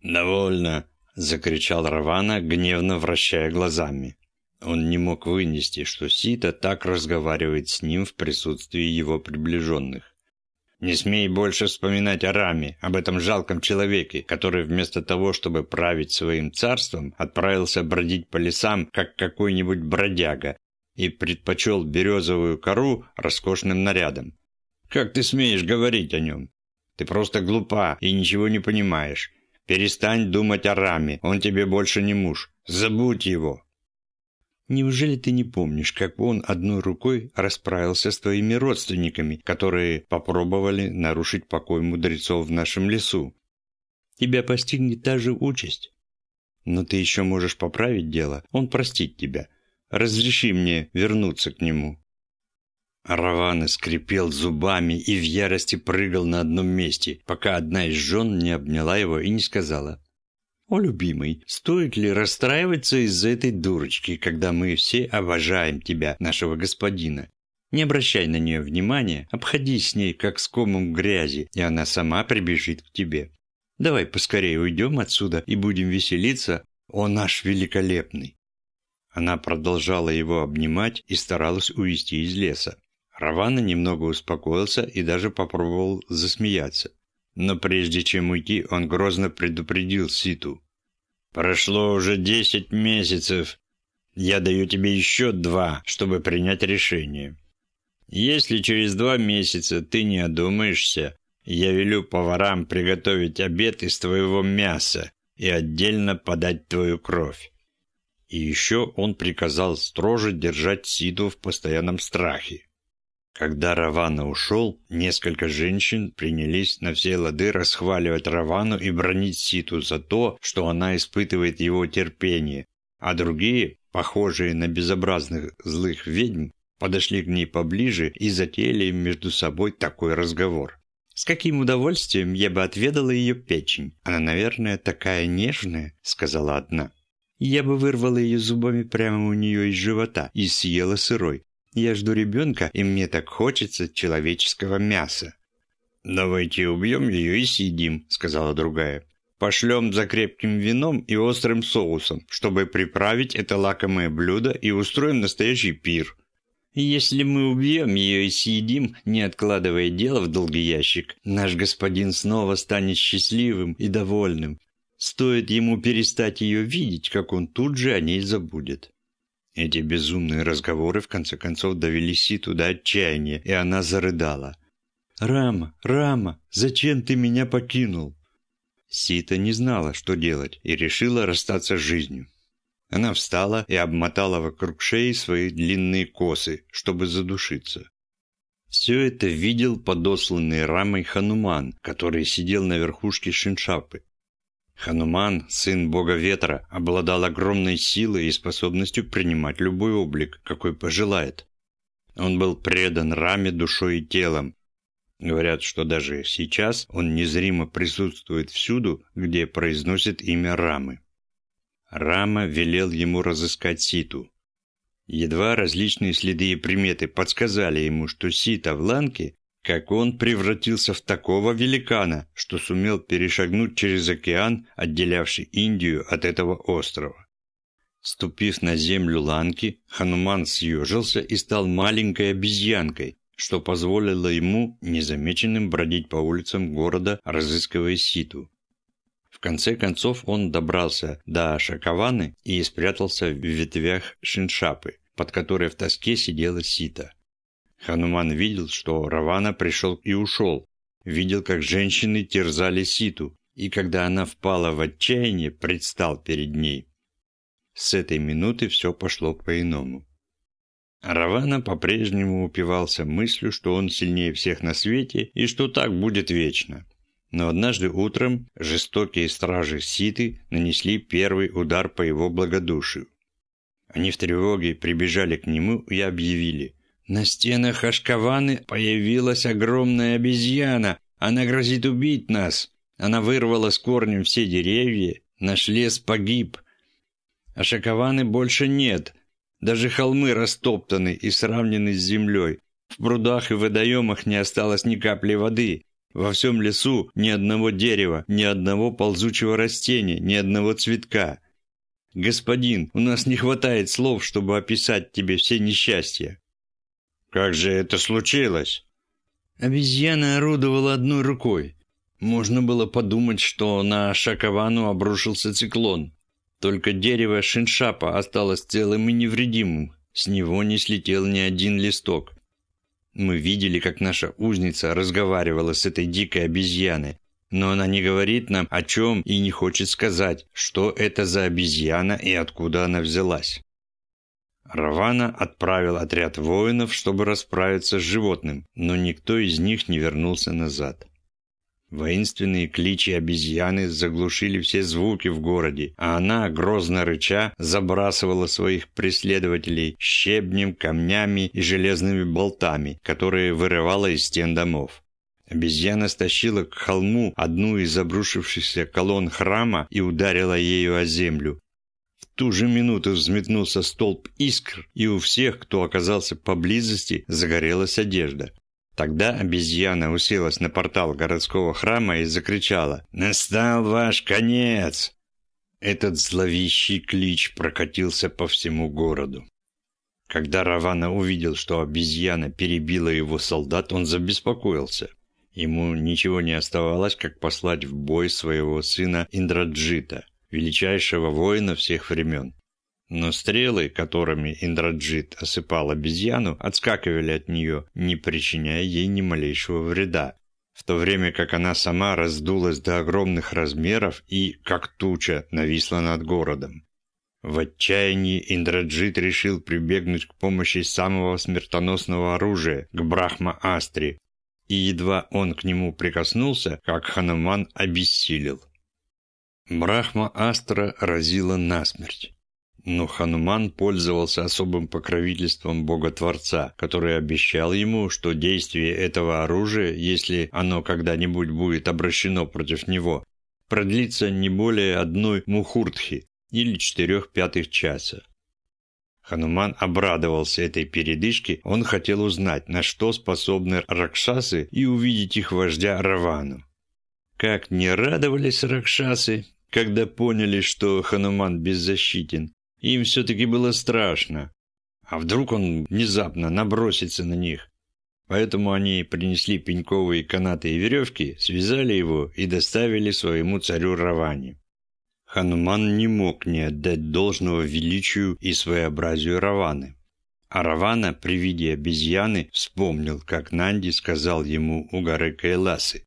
[SPEAKER 1] «Довольно!» – закричал Равана, гневно вращая глазами. Он не мог вынести, что Сита так разговаривает с ним в присутствии его приближенных. Не смей больше вспоминать о Раме, об этом жалком человеке, который вместо того, чтобы править своим царством, отправился бродить по лесам, как какой-нибудь бродяга, и предпочел березовую кору роскошным нарядом. Как ты смеешь говорить о нем? Ты просто глупа и ничего не понимаешь. Перестань думать о Раме, он тебе больше не муж. Забудь его. Неужели ты не помнишь, как он одной рукой расправился с твоими родственниками, которые попробовали нарушить покой мудрецов в нашем лесу? Тебя постигнет та же участь. Но ты еще можешь поправить дело, он простит тебя. Разреши мне вернуться к нему». Равана скрипел зубами и в ярости прыгал на одном месте, пока одна из жен не обняла его и не сказала «О, любимый, стоит ли расстраиваться из-за этой дурочки, когда мы все обожаем тебя, нашего господина? Не обращай на нее внимания, обходись с ней, как с комом грязи, и она сама прибежит к тебе. Давай поскорее уйдем отсюда и будем веселиться, о наш великолепный!» Она продолжала его обнимать и старалась увести из леса. Равана немного успокоился и даже попробовал засмеяться. Но прежде чем уйти, он грозно предупредил Ситу. «Прошло уже десять месяцев. Я даю тебе еще два, чтобы принять решение. Если через два месяца ты не одумаешься, я велю поварам приготовить обед из твоего мяса и отдельно подать твою кровь. И еще он приказал строже держать Сиду в постоянном страхе. Когда Равана ушел, несколько женщин принялись на все лады расхваливать Равану и бронить Ситу за то, что она испытывает его терпение, а другие, похожие на безобразных злых ведьм, подошли к ней поближе и затеяли между собой такой разговор. «С каким удовольствием я бы отведала ее печень. Она, наверное, такая нежная», — сказала одна. «Я бы вырвала ее зубами прямо у нее из живота и съела сырой. Я жду ребенка, и мне так хочется человеческого мяса». «Давайте убьем ее и съедим», — сказала другая. «Пошлем за крепким вином и острым соусом, чтобы приправить это лакомое блюдо и устроим настоящий пир». «Если мы убьем ее и съедим, не откладывая дело в долгий ящик, наш господин снова станет счастливым и довольным. Стоит ему перестать ее видеть, как он тут же о ней забудет». Эти безумные разговоры в конце концов довели Ситу до отчаяния, и она зарыдала. «Рама, Рама, зачем ты меня покинул?» Сита не знала, что делать, и решила расстаться с жизнью. Она встала и обмотала вокруг шеи свои длинные косы, чтобы задушиться. Все это видел подосланный Рамой Хануман, который сидел на верхушке шиншапы. Хануман, сын бога ветра, обладал огромной силой и способностью принимать любой облик, какой пожелает. Он был предан Раме душой и телом. Говорят, что даже сейчас он незримо присутствует всюду, где произносит имя Рамы. Рама велел ему разыскать Ситу. Едва различные следы и приметы подсказали ему, что Сита в Ланке как он превратился в такого великана, что сумел перешагнуть через океан, отделявший Индию от этого острова. Ступив на землю Ланки, Хануман съежился и стал маленькой обезьянкой, что позволило ему незамеченным бродить по улицам города, разыскивая ситу. В конце концов он добрался до Шакаваны и спрятался в ветвях шиншапы, под которой в тоске сидела сита. Хануман видел, что Равана пришел и ушел. Видел, как женщины терзали Ситу, и когда она впала в отчаяние, предстал перед ней. С этой минуты все пошло по-иному. Равана по-прежнему упивался мыслью, что он сильнее всех на свете и что так будет вечно. Но однажды утром жестокие стражи Ситы нанесли первый удар по его благодушию. Они в тревоге прибежали к нему и объявили на стенах Ашкаваны появилась огромная обезьяна. Она грозит убить нас. Она вырвала с корнем все деревья. Наш лес погиб. Ашкаваны больше нет. Даже холмы растоптаны и сравнены с землей. В прудах и водоемах не осталось ни капли воды. Во всем лесу ни одного дерева, ни одного ползучего растения, ни одного цветка. Господин, у нас не хватает слов, чтобы описать тебе все несчастья. «Как же это случилось?» Обезьяна орудовала одной рукой. Можно было подумать, что на Шакавану обрушился циклон. Только дерево шиншапа осталось целым и невредимым. С него не слетел ни один листок. Мы видели, как наша узница разговаривала с этой дикой обезьяной. Но она не говорит нам о чем и не хочет сказать, что это за обезьяна и откуда она взялась. Равана отправил отряд воинов, чтобы расправиться с животным, но никто из них не вернулся назад. Воинственные кличи обезьяны заглушили все звуки в городе, а она, грозно рыча, забрасывала своих преследователей щебнем, камнями и железными болтами, которые вырывала из стен домов. Обезьяна стащила к холму одну из обрушившихся колонн храма и ударила ею о землю, ту же минуту взметнулся столб искр, и у всех, кто оказался поблизости, загорелась одежда. Тогда обезьяна уселась на портал городского храма и закричала «Настал ваш конец!». Этот зловещий клич прокатился по всему городу. Когда Равана увидел, что обезьяна перебила его солдат, он забеспокоился. Ему ничего не оставалось, как послать в бой своего сына Индраджита, величайшего воина всех времен. Но стрелы, которыми Индраджит осыпал обезьяну, отскакивали от нее, не причиняя ей ни малейшего вреда, в то время как она сама раздулась до огромных размеров и, как туча, нависла над городом. В отчаянии Индраджит решил прибегнуть к помощи самого смертоносного оружия, к Брахма-Астре, и едва он к нему прикоснулся, как Хануман обессилел. Брахма-Астра разила насмерть. Но Хануман пользовался особым покровительством Бога-Творца, который обещал ему, что действие этого оружия, если оно когда-нибудь будет обращено против него, продлится не более одной мухуртхи, или четырех пятых часа. Хануман обрадовался этой передышке, он хотел узнать, на что способны ракшасы и увидеть их вождя Равану. Как не радовались ракшасы, когда поняли, что Хануман беззащитен. Им все-таки было страшно. А вдруг он внезапно набросится на них? Поэтому они принесли пеньковые канаты и веревки, связали его и доставили своему царю Раване. Хануман не мог не отдать должного величию и своеобразию Раваны. А Равана при виде обезьяны вспомнил, как Нанди сказал ему у горы Кайласы.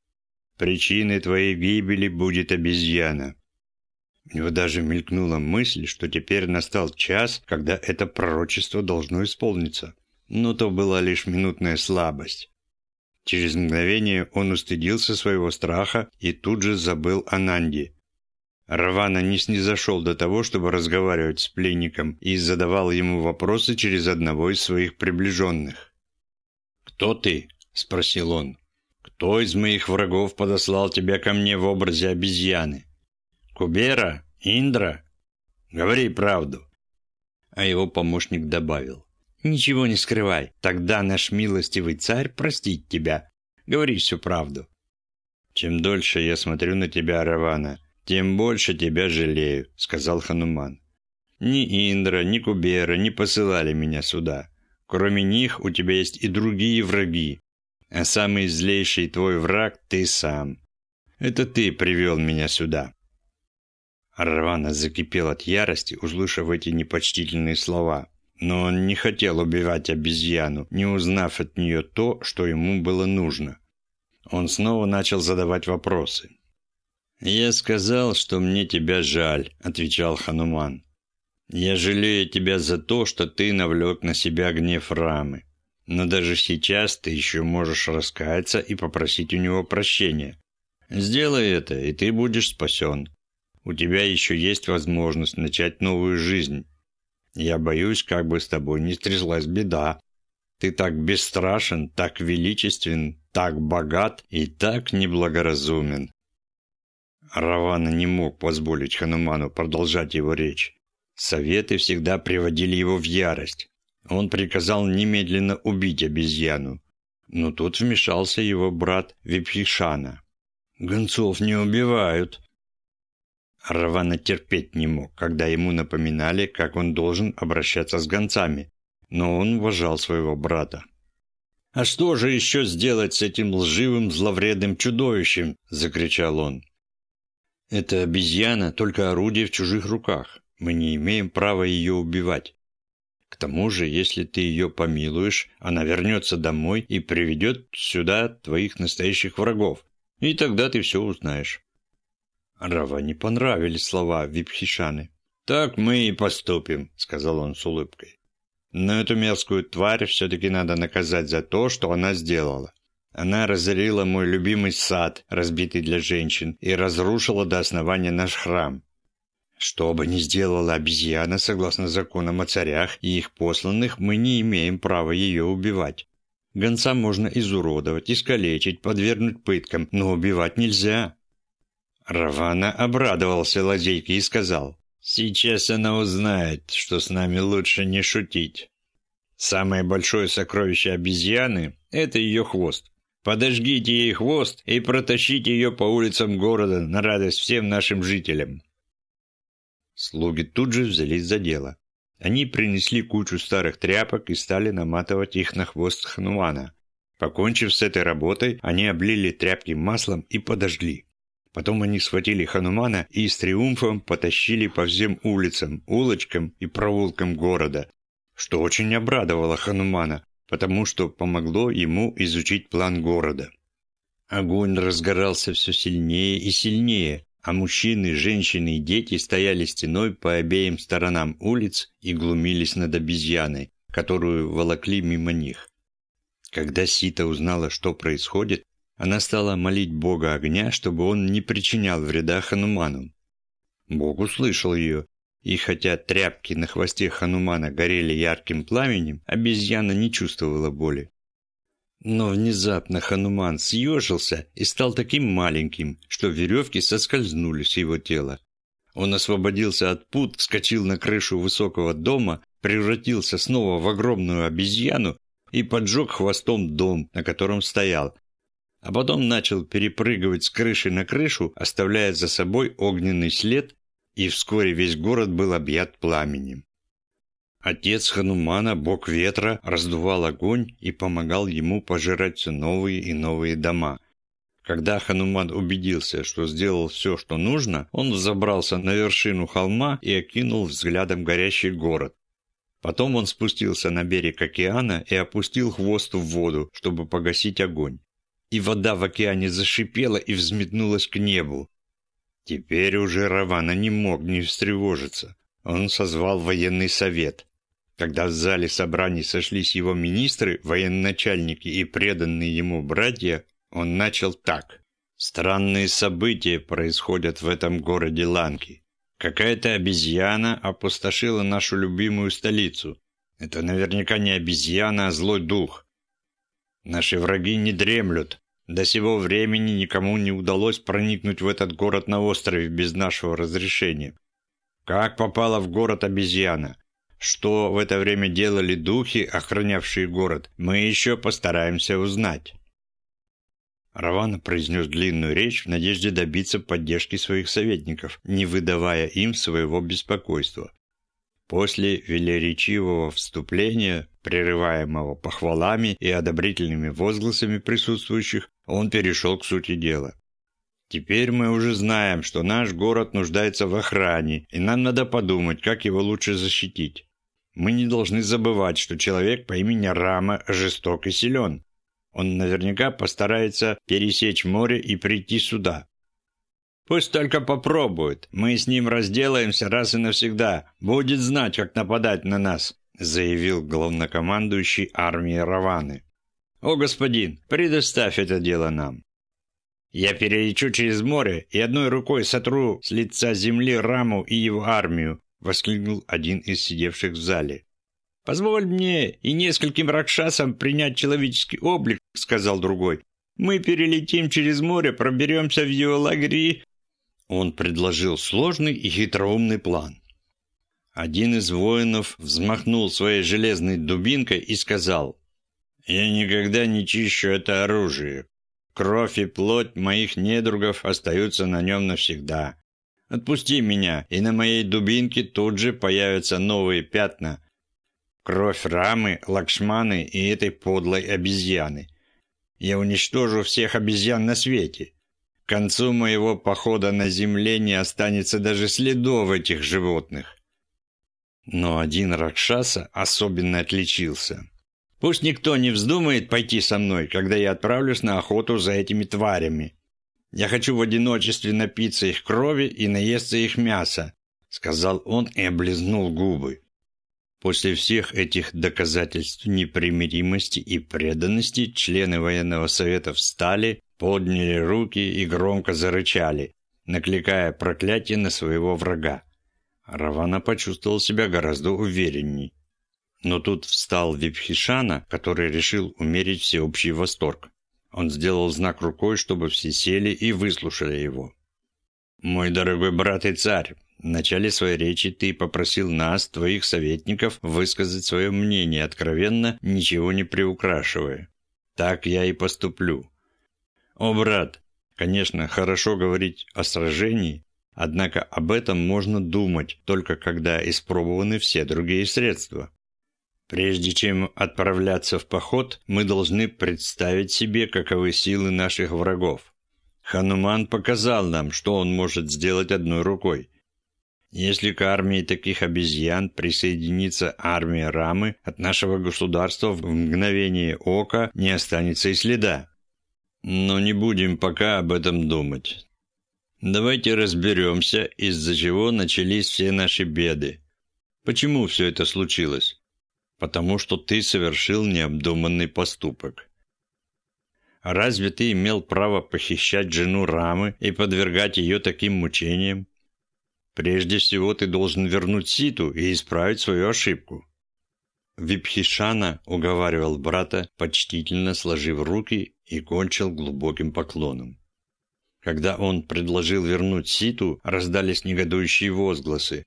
[SPEAKER 1] «Причиной твоей гибели будет обезьяна». У него даже мелькнула мысль, что теперь настал час, когда это пророчество должно исполниться. Но то была лишь минутная слабость. Через мгновение он устыдился своего страха и тут же забыл о Нанди – Равана не снизошел до того, чтобы разговаривать с пленником и задавал ему вопросы через одного из своих приближенных. «Кто ты?» – спросил он. «Кто из моих врагов подослал тебя ко мне в образе обезьяны? Кубера? Индра? Говори правду». А его помощник добавил. «Ничего не скрывай, тогда наш милостивый царь простит тебя. Говори всю правду». «Чем дольше я смотрю на тебя, Равана, «Тем больше тебя жалею», — сказал Хануман. «Ни Индра, ни Кубера не посылали меня сюда. Кроме них у тебя есть и другие враги. А самый злейший твой враг — ты сам. Это ты привел меня сюда». Равана закипел от ярости, услышав эти непочтительные слова. Но он не хотел убивать обезьяну, не узнав от нее то, что ему было нужно. Он снова начал задавать вопросы. «Я сказал, что мне тебя жаль», – отвечал Хануман. «Я жалею тебя за то, что ты навлек на себя гнев Рамы. Но даже сейчас ты еще можешь раскаяться и попросить у него прощения. Сделай это, и ты будешь спасен. У тебя еще есть возможность начать новую жизнь. Я боюсь, как бы с тобой не стряслась беда. Ты так бесстрашен, так величествен, так богат и так неблагоразумен. Равана не мог позволить Хануману продолжать его речь. Советы всегда приводили его в ярость. Он приказал немедленно убить обезьяну. Но тут вмешался его брат Випхишана. «Гонцов не убивают». Равана терпеть не мог, когда ему напоминали, как он должен обращаться с гонцами. Но он уважал своего брата. «А что же еще сделать с этим лживым зловредным чудовищем?» – закричал он. Эта обезьяна только орудие в чужих руках. Мы не имеем права ее убивать. К тому же, если ты ее помилуешь, она вернется домой и приведет сюда твоих настоящих врагов. И тогда ты все узнаешь. Рава не понравились слова Випхишаны. «Так мы и поступим», — сказал он с улыбкой. «Но эту мерзкую тварь все-таки надо наказать за то, что она сделала. Она разорила мой любимый сад, разбитый для женщин, и разрушила до основания наш храм. Что бы ни сделала обезьяна, согласно законам о царях и их посланных, мы не имеем права ее убивать. Гонца можно изуродовать, искалечить, подвергнуть пыткам, но убивать нельзя. Равана обрадовался лазейке и сказал, «Сейчас она узнает, что с нами лучше не шутить. Самое большое сокровище обезьяны – это ее хвост. Подожгите ей хвост и протащите ее по улицам города на радость всем нашим жителям». Слуги тут же взялись за дело. Они принесли кучу старых тряпок и стали наматывать их на хвост Ханумана. Покончив с этой работой, они облили тряпки маслом и подожгли. Потом они схватили Ханумана и с триумфом потащили по всем улицам, улочкам и проулкам города, что очень обрадовало Ханумана, потому что помогло ему изучить план города. Огонь разгорался все сильнее и сильнее, а мужчины, женщины и дети стояли стеной по обеим сторонам улиц и глумились над обезьяной, которую волокли мимо них. Когда Сита узнала, что происходит, она стала молить бога огня, чтобы он не причинял вреда Хануману. Бог услышал ее, и хотя тряпки на хвосте Ханумана горели ярким пламенем, обезьяна не чувствовала боли. Но внезапно Хануман съежился и стал таким маленьким, что веревки соскользнули с его тела. Он освободился от пут, вскочил на крышу высокого дома, превратился снова в огромную обезьяну и поджег хвостом дом, на котором стоял. А потом начал перепрыгивать с крыши на крышу, оставляя за собой огненный след, и вскоре весь город был объят пламенем. Отец Ханумана, бог ветра, раздувал огонь и помогал ему пожирать все новые и новые дома. Когда Хануман убедился, что сделал все, что нужно, он взобрался на вершину холма и окинул взглядом горящий город. Потом он спустился на берег океана и опустил хвост в воду, чтобы погасить огонь. И вода в океане зашипела и взметнулась к небу. Теперь уже Равана не мог не встревожиться. Он созвал военный совет. Когда в зале собраний сошлись его министры, военачальники и преданные ему братья, он начал так. «Странные события происходят в этом городе Ланки. Какая-то обезьяна опустошила нашу любимую столицу. Это наверняка не обезьяна, а злой дух. Наши враги не дремлют. До сего времени никому не удалось проникнуть в этот город на острове без нашего разрешения. Как попала в город обезьяна? Что в это время делали духи, охранявшие город, мы еще постараемся узнать. Равана произнес длинную речь в надежде добиться поддержки своих советников, не выдавая им своего беспокойства. После велеречивого вступления, прерываемого похвалами и одобрительными возгласами присутствующих, он перешел к сути дела. Теперь мы уже знаем, что наш город нуждается в охране, и нам надо подумать, как его лучше защитить. Мы не должны забывать, что человек по имени Рама жесток и силен. Он наверняка постарается пересечь море и прийти сюда. Пусть только попробует. Мы с ним разделаемся раз и навсегда. Будет знать, как нападать на нас», — заявил главнокомандующий армией Раваны. «О, господин, предоставь это дело нам. Я перелечу через море и одной рукой сотру с лица земли Раму и его армию, воскликнул один из сидевших в зале. «Позволь мне и нескольким ракшасам принять человеческий облик», — сказал другой. «Мы перелетим через море, проберемся в его лагерь Он предложил сложный и хитроумный план. Один из воинов взмахнул своей железной дубинкой и сказал, «Я никогда не чищу это оружие. Кровь и плоть моих недругов остаются на нем навсегда. Отпусти меня, и на моей дубинке тут же появятся новые пятна. Кровь Рамы, Лакшманы и этой подлой обезьяны. Я уничтожу всех обезьян на свете. К концу моего похода на земле не останется даже следов этих животных. Но один Ракшаса особенно отличился. Пусть никто не вздумает пойти со мной, когда я отправлюсь на охоту за этими тварями. Я хочу в одиночестве напиться их крови и наесться их мяса», — сказал он и облизнул губы. После всех этих доказательств непримиримости и преданности члены военного совета встали, подняли руки и громко зарычали, накликая проклятие на своего врага. Равана почувствовал себя гораздо уверенней. Но тут встал Випхишана, который решил умерить всеобщий восторг. Он сделал знак рукой, чтобы все сели и выслушали его. «Мой дорогой брат и царь, в начале своей речи ты попросил нас, твоих советников, высказать свое мнение откровенно, ничего не приукрашивая. Так я и поступлю. О, брат, конечно, хорошо говорить о сражении, Однако об этом можно думать только когда испробованы все другие средства. Прежде чем отправляться в поход, мы должны представить себе, каковы силы наших врагов. Хануман показал нам, что он может сделать одной рукой. Если к армии таких обезьян присоединится армия Рамы, от нашего государства в мгновение ока не останется и следа. Но не будем пока об этом думать. Давайте разберемся, из-за чего начались все наши беды. Почему все это случилось? Потому что ты совершил необдуманный поступок. Разве ты имел право похищать жену Рамы и подвергать ее таким мучениям? Прежде всего ты должен вернуть Ситу и исправить свою ошибку. Випхишана уговаривал брата, почтительно сложив руки и кончил глубоким поклоном. Когда он предложил вернуть Ситу, раздались негодующие возгласы.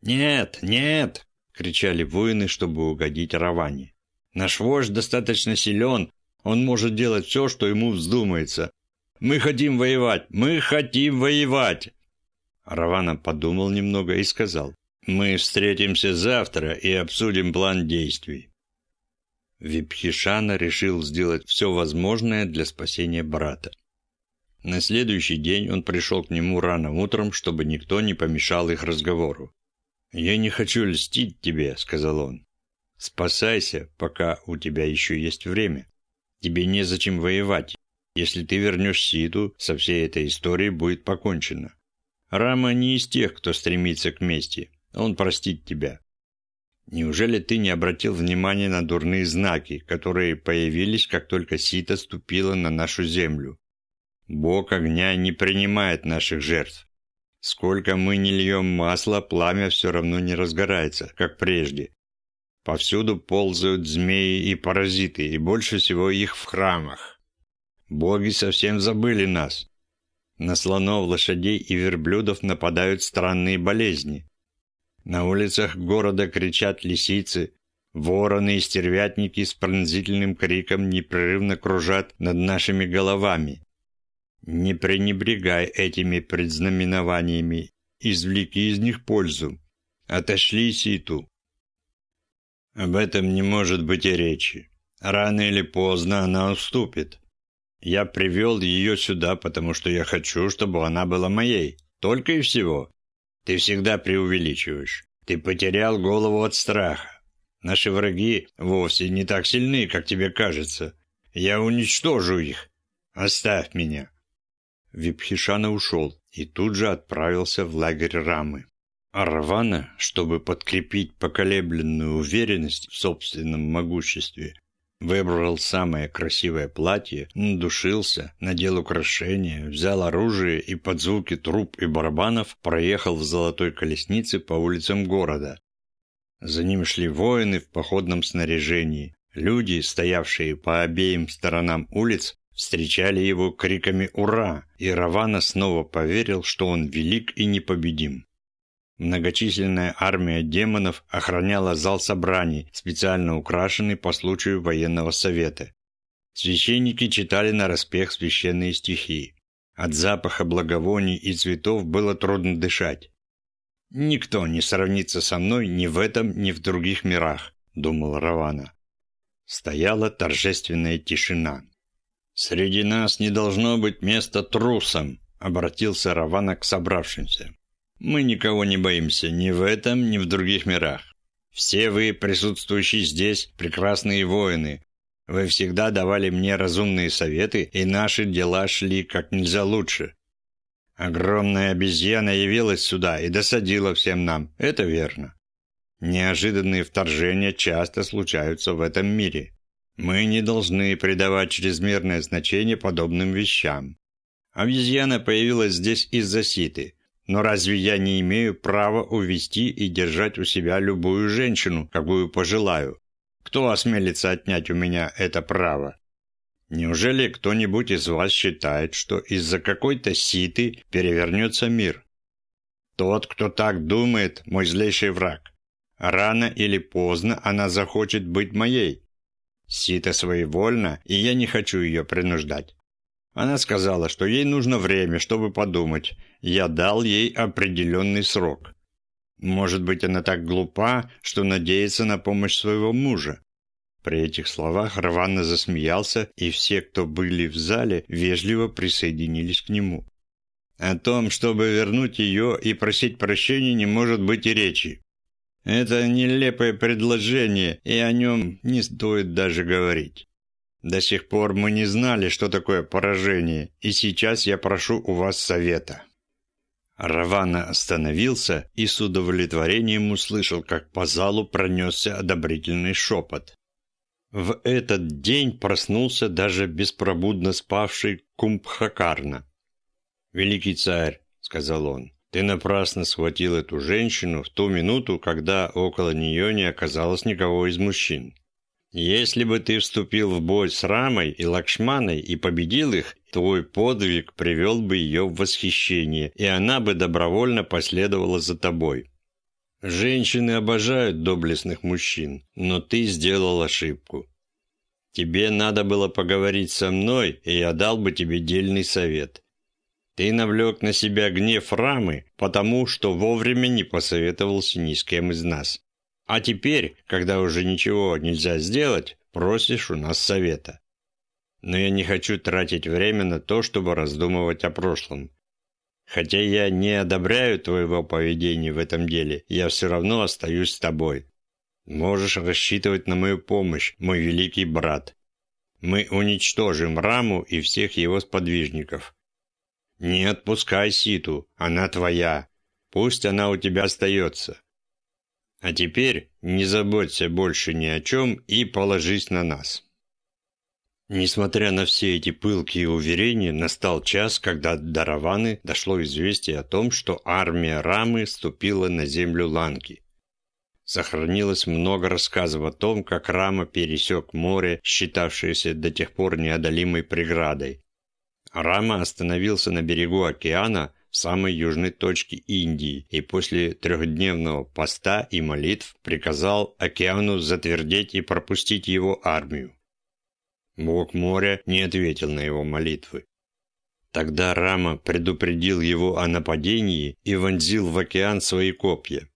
[SPEAKER 1] «Нет, нет!» — кричали воины, чтобы угодить Раване. «Наш вождь достаточно силен, он может делать все, что ему вздумается. Мы хотим воевать, мы хотим воевать!» Равана подумал немного и сказал, «Мы встретимся завтра и обсудим план действий». Випхишана решил сделать все возможное для спасения брата. На следующий день он пришел к нему рано утром, чтобы никто не помешал их разговору. «Я не хочу льстить тебе», — сказал он. «Спасайся, пока у тебя еще есть время. Тебе незачем воевать. Если ты вернешь Сиду, со всей этой историей будет покончено. Рама не из тех, кто стремится к мести. Он простит тебя. Неужели ты не обратил внимания на дурные знаки, которые появились, как только Сита ступила на нашу землю? Бог огня не принимает наших жертв. Сколько мы не льем масла, пламя все равно не разгорается, как прежде. Повсюду ползают змеи и паразиты, и больше всего их в храмах. Боги совсем забыли нас. На слонов, лошадей и верблюдов нападают странные болезни. На улицах города кричат лисицы, вороны и стервятники с пронзительным криком непрерывно кружат над нашими головами. Не пренебрегай этими предзнаменованиями, извлеки из них пользу. Отошли ситу. Об этом не может быть и речи. Рано или поздно она уступит. Я привел ее сюда, потому что я хочу, чтобы она была моей. Только и всего. Ты всегда преувеличиваешь. Ты потерял голову от страха. Наши враги вовсе не так сильны, как тебе кажется. Я уничтожу их. Оставь меня». Випхишана ушел и тут же отправился в лагерь Рамы. Арвана, чтобы подкрепить поколебленную уверенность в собственном могуществе, Выбрал самое красивое платье, надушился, надел украшения, взял оружие и под звуки труб и барабанов проехал в золотой колеснице по улицам города. За ним шли воины в походном снаряжении. Люди, стоявшие по обеим сторонам улиц, встречали его криками «Ура!», и Равана снова поверил, что он велик и непобедим. Многочисленная армия демонов охраняла зал собраний, специально украшенный по случаю военного совета. Священники читали на распех священные стихи. От запаха благовоний и цветов было трудно дышать. «Никто не сравнится со мной ни в этом, ни в других мирах», — думал Равана. Стояла торжественная тишина. «Среди нас не должно быть места трусам», — обратился Равана к собравшимся. Мы никого не боимся ни в этом, ни в других мирах. Все вы, присутствующие здесь, прекрасные воины. Вы всегда давали мне разумные советы, и наши дела шли как нельзя лучше. Огромная обезьяна явилась сюда и досадила всем нам. Это верно. Неожиданные вторжения часто случаются в этом мире. Мы не должны придавать чрезмерное значение подобным вещам. Обезьяна появилась здесь из-за Ситы. Но разве я не имею права увести и держать у себя любую женщину, какую пожелаю? Кто осмелится отнять у меня это право? Неужели кто-нибудь из вас считает, что из-за какой-то ситы перевернется мир? Тот, кто так думает, мой злейший враг. Рано или поздно она захочет быть моей. Сита своевольна, и я не хочу ее принуждать. Она сказала, что ей нужно время, чтобы подумать. Я дал ей определенный срок. Может быть, она так глупа, что надеется на помощь своего мужа. При этих словах рвано засмеялся, и все, кто были в зале, вежливо присоединились к нему. О том, чтобы вернуть ее и просить прощения, не может быть и речи. Это нелепое предложение, и о нем не стоит даже говорить. До сих пор мы не знали, что такое поражение, и сейчас я прошу у вас совета». Равана остановился и с удовлетворением услышал, как по залу пронесся одобрительный шепот. В этот день проснулся даже беспробудно спавший Кумбхакарна. «Великий царь», — сказал он, — «ты напрасно схватил эту женщину в ту минуту, когда около нее не оказалось никого из мужчин. Если бы ты вступил в бой с Рамой и Лакшманой и победил их, твой подвиг привел бы ее в восхищение, и она бы добровольно последовала за тобой. Женщины обожают доблестных мужчин, но ты сделал ошибку. Тебе надо было поговорить со мной, и я дал бы тебе дельный совет. Ты навлек на себя гнев Рамы, потому что вовремя не посоветовался ни с кем из нас. А теперь, когда уже ничего нельзя сделать, просишь у нас совета. Но я не хочу тратить время на то, чтобы раздумывать о прошлом. Хотя я не одобряю твоего поведения в этом деле, я все равно остаюсь с тобой. Можешь рассчитывать на мою помощь, мой великий брат. Мы уничтожим Раму и всех его сподвижников. Не отпускай Ситу, она твоя. Пусть она у тебя остается. А теперь не заботься больше ни о чем и положись на нас». Несмотря на все эти пылкие уверения, настал час, когда до Раваны дошло известие о том, что армия Рамы ступила на землю Ланки. Сохранилось много рассказов о том, как Рама пересек море, считавшееся до тех пор неодолимой преградой. Рама остановился на берегу океана, самой южной точки Индии и после трехдневного поста и молитв приказал океану затвердеть и пропустить его армию. Бог моря не ответил на его молитвы. Тогда Рама предупредил его о нападении и вонзил в океан свои копья.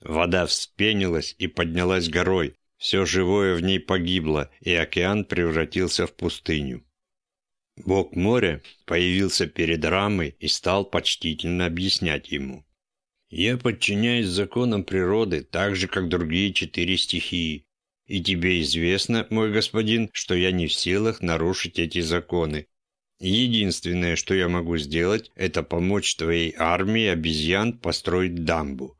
[SPEAKER 1] Вода вспенилась и поднялась горой, все живое в ней погибло, и океан превратился в пустыню. Бог моря появился перед Рамой и стал почтительно объяснять ему. «Я подчиняюсь законам природы, так же, как другие четыре стихии. И тебе известно, мой господин, что я не в силах нарушить эти законы. Единственное, что я могу сделать, это помочь твоей армии обезьян построить дамбу.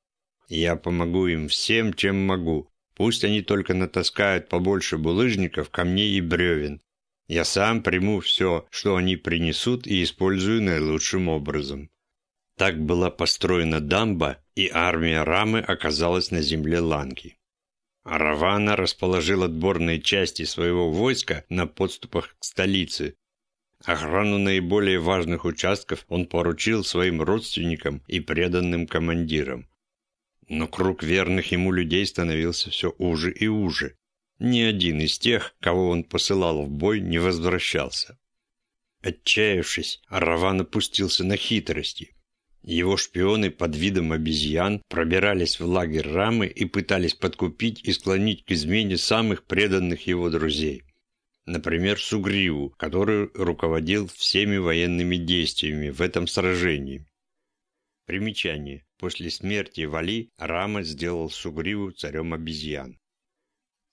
[SPEAKER 1] Я помогу им всем, чем могу. Пусть они только натаскают побольше булыжников, камней и бревен, я сам приму все, что они принесут, и использую наилучшим образом. Так была построена дамба, и армия Рамы оказалась на земле Ланки. Аравана расположил отборные части своего войска на подступах к столице. Охрану наиболее важных участков он поручил своим родственникам и преданным командирам. Но круг верных ему людей становился все уже и уже. Ни один из тех, кого он посылал в бой, не возвращался. Отчаявшись, Араван опустился на хитрости. Его шпионы под видом обезьян пробирались в лагерь Рамы и пытались подкупить и склонить к измене самых преданных его друзей. Например, Сугриву, который руководил всеми военными действиями в этом сражении. Примечание. После смерти Вали Рама сделал Сугриву царем обезьян.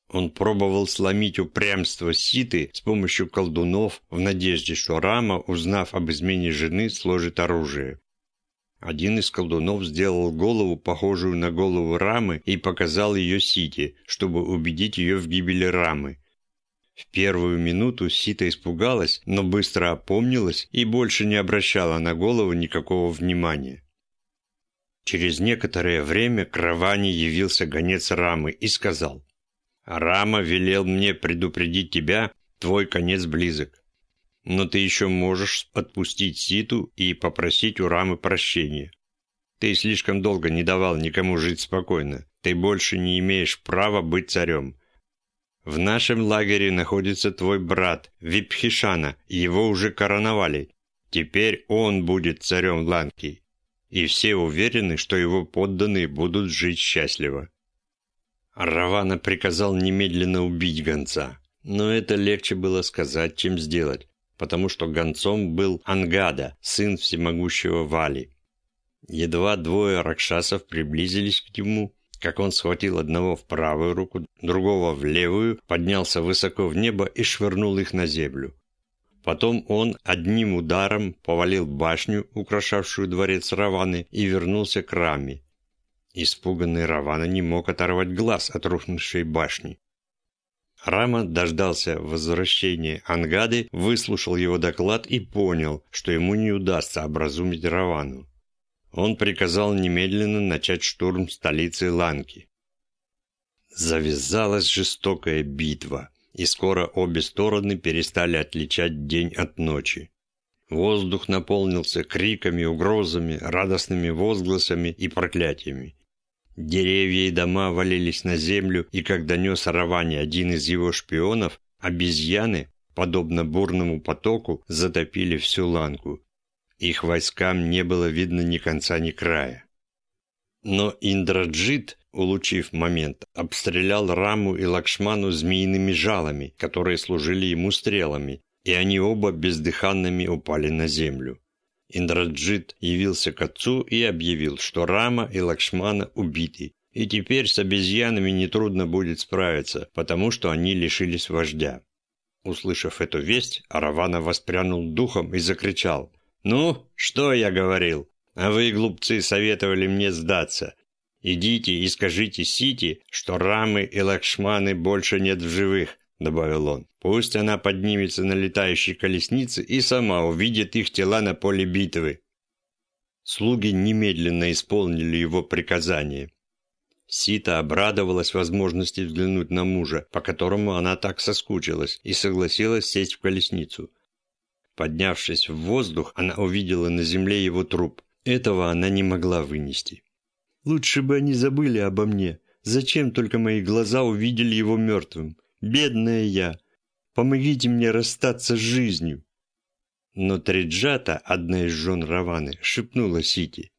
[SPEAKER 1] Он пробовал сломить упрямство Ситы с помощью колдунов в надежде, что Рама, узнав об измене жены, сложит оружие. Один из колдунов сделал голову, похожую на голову Рамы, и показал ее Сите, чтобы убедить ее в гибели Рамы. В первую минуту Сита испугалась, но быстро опомнилась и больше не обращала на голову никакого внимания. Через некоторое время к Раване явился гонец Рамы и сказал Рама велел мне предупредить тебя, твой конец близок. Но ты еще можешь отпустить Ситу и попросить у Рамы прощения. Ты слишком долго не давал никому жить спокойно. Ты больше не имеешь права быть царем. В нашем лагере находится твой брат, Випхишана, его уже короновали. Теперь он будет царем Ланки. И все уверены, что его подданные будут жить счастливо. Равана приказал немедленно убить гонца. Но это легче было сказать, чем сделать, потому что гонцом был Ангада, сын всемогущего Вали. Едва двое ракшасов приблизились к нему, как он схватил одного в правую руку, другого в левую, поднялся высоко в небо и швырнул их на землю. Потом он одним ударом повалил башню, украшавшую дворец Раваны, и вернулся к раме. Испуганный Равана не мог оторвать глаз от рухнувшей башни. Рама дождался возвращения Ангады, выслушал его доклад и понял, что ему не удастся образумить Равану. Он приказал немедленно начать штурм столицы Ланки. Завязалась жестокая битва, и скоро обе стороны перестали отличать день от ночи. Воздух наполнился криками, угрозами, радостными возгласами и проклятиями. Деревья и дома валились на землю, и когда нес Равани один из его шпионов, обезьяны, подобно бурному потоку, затопили всю ланку. Их войскам не было видно ни конца, ни края. Но Индраджит, улучив момент, обстрелял Раму и Лакшману змеиными жалами, которые служили ему стрелами, и они оба бездыханными упали на землю. Индраджит явился к отцу и объявил, что Рама и Лакшмана убиты, и теперь с обезьянами нетрудно будет справиться, потому что они лишились вождя. Услышав эту весть, Аравана воспрянул духом и закричал «Ну, что я говорил? А вы, глупцы, советовали мне сдаться. Идите и скажите Сити, что Рамы и Лакшманы больше нет в живых», — добавил он. «Пусть она поднимется на летающей колеснице и сама увидит их тела на поле битвы». Слуги немедленно исполнили его приказание. Сита обрадовалась возможности взглянуть на мужа, по которому она так соскучилась, и согласилась сесть в колесницу. Поднявшись в воздух, она увидела на земле его труп. Этого она не могла вынести. «Лучше бы они забыли обо мне. Зачем только мои глаза увидели его мертвым? Бедная я! Помогите мне расстаться с жизнью!» Но Триджата, одна из жен Раваны, шепнула Сити.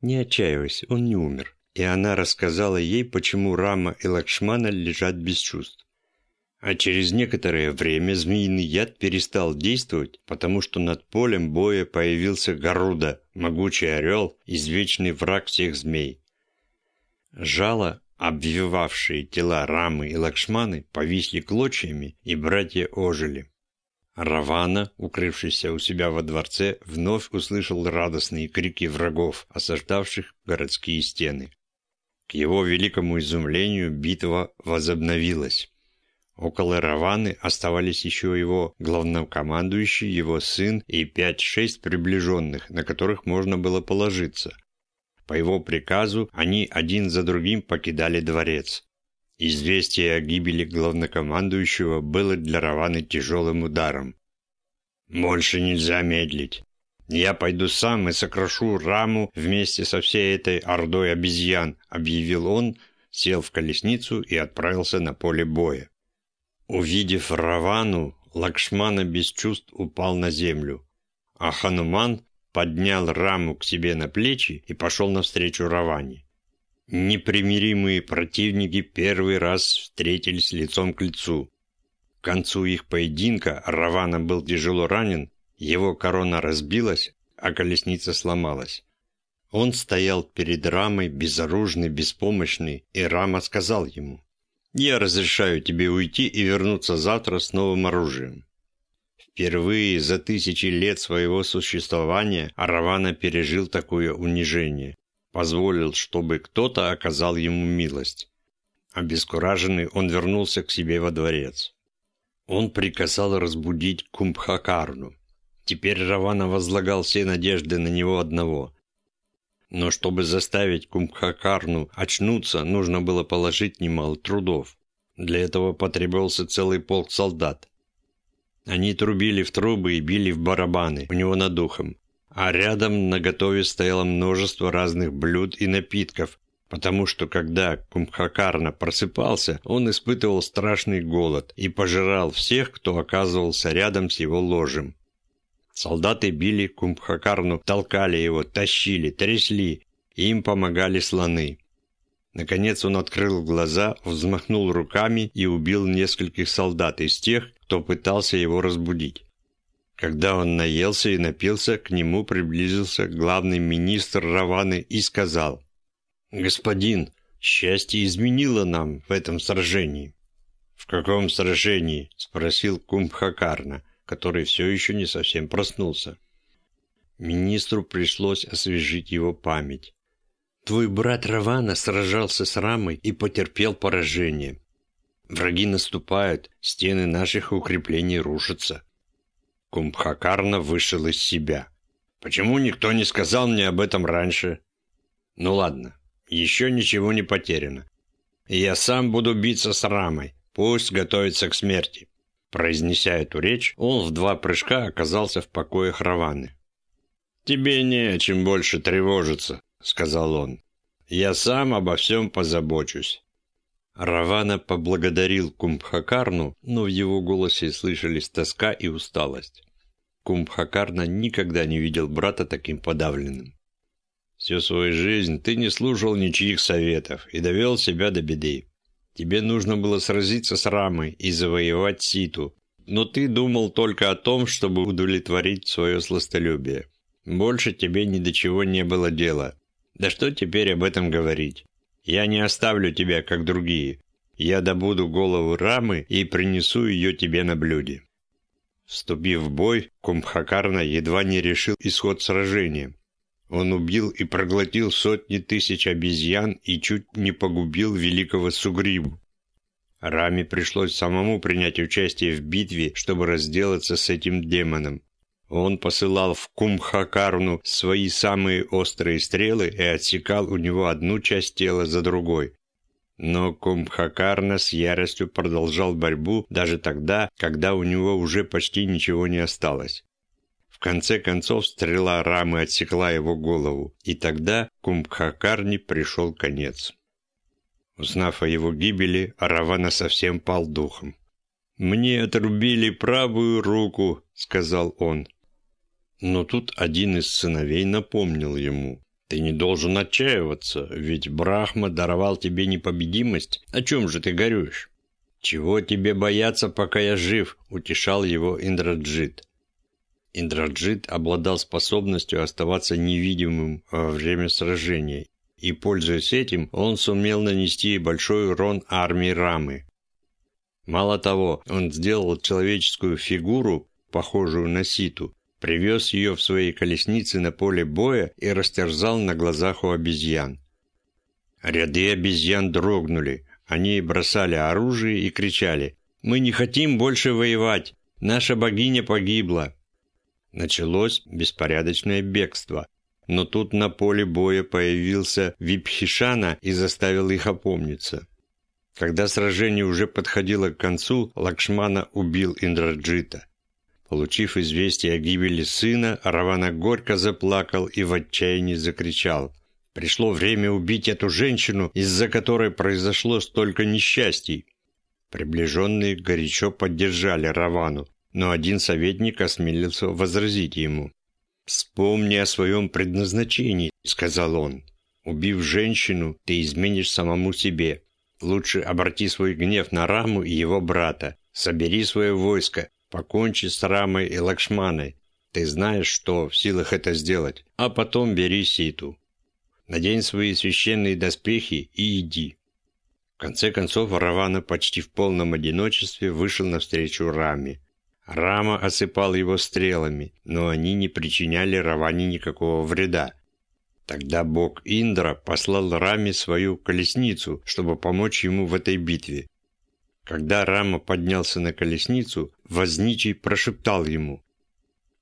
[SPEAKER 1] «Не отчаивайся, он не умер». И она рассказала ей, почему Рама и Лакшмана лежат без чувств. А через некоторое время змеиный яд перестал действовать, потому что над полем боя появился Гаруда, могучий орел, извечный враг всех змей. Жало, обвивавшие тела Рамы и Лакшманы, повисли клочьями, и братья ожили. Равана, укрывшийся у себя во дворце, вновь услышал радостные крики врагов, осаждавших городские стены. К его великому изумлению битва возобновилась. Около Раваны оставались еще его главнокомандующий, его сын и пять-шесть приближенных, на которых можно было положиться. По его приказу они один за другим покидали дворец. Известие о гибели главнокомандующего было для Раваны тяжелым ударом. «Больше нельзя медлить. Я пойду сам и сокрушу Раму вместе со всей этой ордой обезьян», объявил он, сел в колесницу и отправился на поле боя. Увидев Равану, Лакшмана без чувств упал на землю, а Хануман поднял Раму к себе на плечи и пошел навстречу Раване. Непримиримые противники первый раз встретились лицом к лицу. К концу их поединка Равана был тяжело ранен, его корона разбилась, а колесница сломалась. Он стоял перед Рамой безоружный, беспомощный, и Рама сказал ему, я разрешаю тебе уйти и вернуться завтра с новым оружием. Впервые за тысячи лет своего существования Аравана пережил такое унижение. Позволил, чтобы кто-то оказал ему милость. Обескураженный, он вернулся к себе во дворец. Он приказал разбудить Кумбхакарну. Теперь Равана возлагал все надежды на него одного. Но чтобы заставить Кумбхакарну очнуться, нужно было положить немало трудов. Для этого потребовался целый полк солдат. Они трубили в трубы и били в барабаны у него над духом, а рядом наготове стояло множество разных блюд и напитков, потому что когда Кумхакарна просыпался, он испытывал страшный голод и пожирал всех, кто оказывался рядом с его ложем. Солдаты били Кумхакарну, толкали его, тащили, трясли, и им помогали слоны. Наконец он открыл глаза, взмахнул руками и убил нескольких солдат из тех, кто пытался его разбудить. Когда он наелся и напился, к нему приблизился главный министр Раваны и сказал, «Господин, счастье изменило нам в этом сражении». «В каком сражении?» – спросил Кумбхакарна, который все еще не совсем проснулся. Министру пришлось освежить его память. «Твой брат Равана сражался с Рамой и потерпел поражение. Враги наступают, стены наших укреплений рушатся». Кумбхакарна вышел из себя. «Почему никто не сказал мне об этом раньше?» «Ну ладно, еще ничего не потеряно. Я сам буду биться с Рамой. Пусть готовится к смерти». Произнеся эту речь, он в два прыжка оказался в покоях Раваны. «Тебе не о чем больше тревожиться», — сказал он. «Я сам обо всем позабочусь». Равана поблагодарил Кумбхакарну, но в его голосе слышались тоска и усталость. Кумбхакарна никогда не видел брата таким подавленным. Всю свою жизнь ты не слушал ничьих советов и довел себя до беды. Тебе нужно было сразиться с Рамой и завоевать Ситу, но ты думал только о том, чтобы удовлетворить свое сластолюбие. Больше тебе ни до чего не было дела. Да что теперь об этом говорить? Я не оставлю тебя, как другие. Я добуду голову Рамы и принесу ее тебе на блюде». Вступив в бой, Кумбхакарна едва не решил исход сражения. Он убил и проглотил сотни тысяч обезьян и чуть не погубил великого Сугрибу. Раме пришлось самому принять участие в битве, чтобы разделаться с этим демоном. Он посылал в Кумхакарну свои самые острые стрелы и отсекал у него одну часть тела за другой. Но Кумхакарна с яростью продолжал борьбу даже тогда, когда у него уже почти ничего не осталось конце концов стрела рамы отсекла его голову, и тогда Кумбхакарни пришел конец. Узнав о его гибели, Равана совсем пал духом. «Мне отрубили правую руку», — сказал он. Но тут один из сыновей напомнил ему. «Ты не должен отчаиваться, ведь Брахма даровал тебе непобедимость. О чем же ты горюешь?» «Чего тебе бояться, пока я жив?» — утешал его Индраджит. Индраджит обладал способностью оставаться невидимым во время сражения, и, пользуясь этим, он сумел нанести большой урон армии Рамы. Мало того, он сделал человеческую фигуру, похожую на ситу, привез ее в своей колеснице на поле боя и растерзал на глазах у обезьян. Ряды обезьян дрогнули, они бросали оружие и кричали «Мы не хотим больше воевать! Наша богиня погибла!» Началось беспорядочное бегство. Но тут на поле боя появился Випхишана и заставил их опомниться. Когда сражение уже подходило к концу, Лакшмана убил Индраджита. Получив известие о гибели сына, Равана горько заплакал и в отчаянии закричал. «Пришло время убить эту женщину, из-за которой произошло столько несчастий». Приближенные горячо поддержали Равану но один советник осмелился возразить ему. «Вспомни о своем предназначении», — сказал он. «Убив женщину, ты изменишь самому себе. Лучше обрати свой гнев на Раму и его брата. Собери свое войско, покончи с Рамой и Лакшманой. Ты знаешь, что в силах это сделать. А потом бери Ситу. Надень свои священные доспехи и иди». В конце концов, Равана почти в полном одиночестве вышел навстречу Раме. Рама осыпал его стрелами, но они не причиняли Раване никакого вреда. Тогда бог Индра послал Раме свою колесницу, чтобы помочь ему в этой битве. Когда Рама поднялся на колесницу, возничий прошептал ему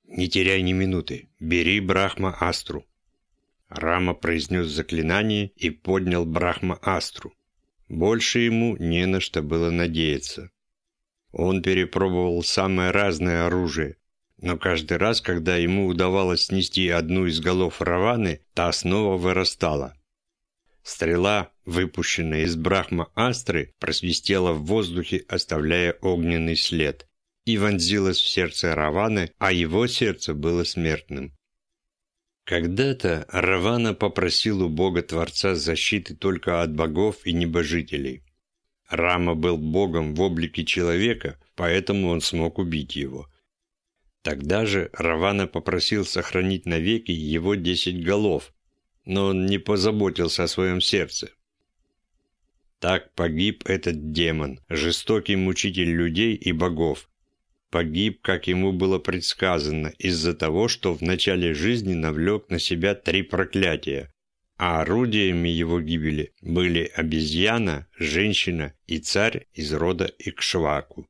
[SPEAKER 1] «Не теряй ни минуты, бери Брахма Астру». Рама произнес заклинание и поднял Брахма Астру. Больше ему не на что было надеяться. Он перепробовал самое разное оружие, но каждый раз, когда ему удавалось снести одну из голов Раваны, та снова вырастала. Стрела, выпущенная из Брахма-Астры, просвистела в воздухе, оставляя огненный след, и вонзилась в сердце Раваны, а его сердце было смертным. Когда-то Равана попросил у Бога-Творца защиты только от богов и небожителей. Рама был богом в облике человека, поэтому он смог убить его. Тогда же Равана попросил сохранить навеки его десять голов, но он не позаботился о своем сердце. Так погиб этот демон, жестокий мучитель людей и богов. Погиб, как ему было предсказано, из-за того, что в начале жизни навлек на себя три проклятия, а орудиями его гибели были обезьяна, женщина и царь из рода Икшваку.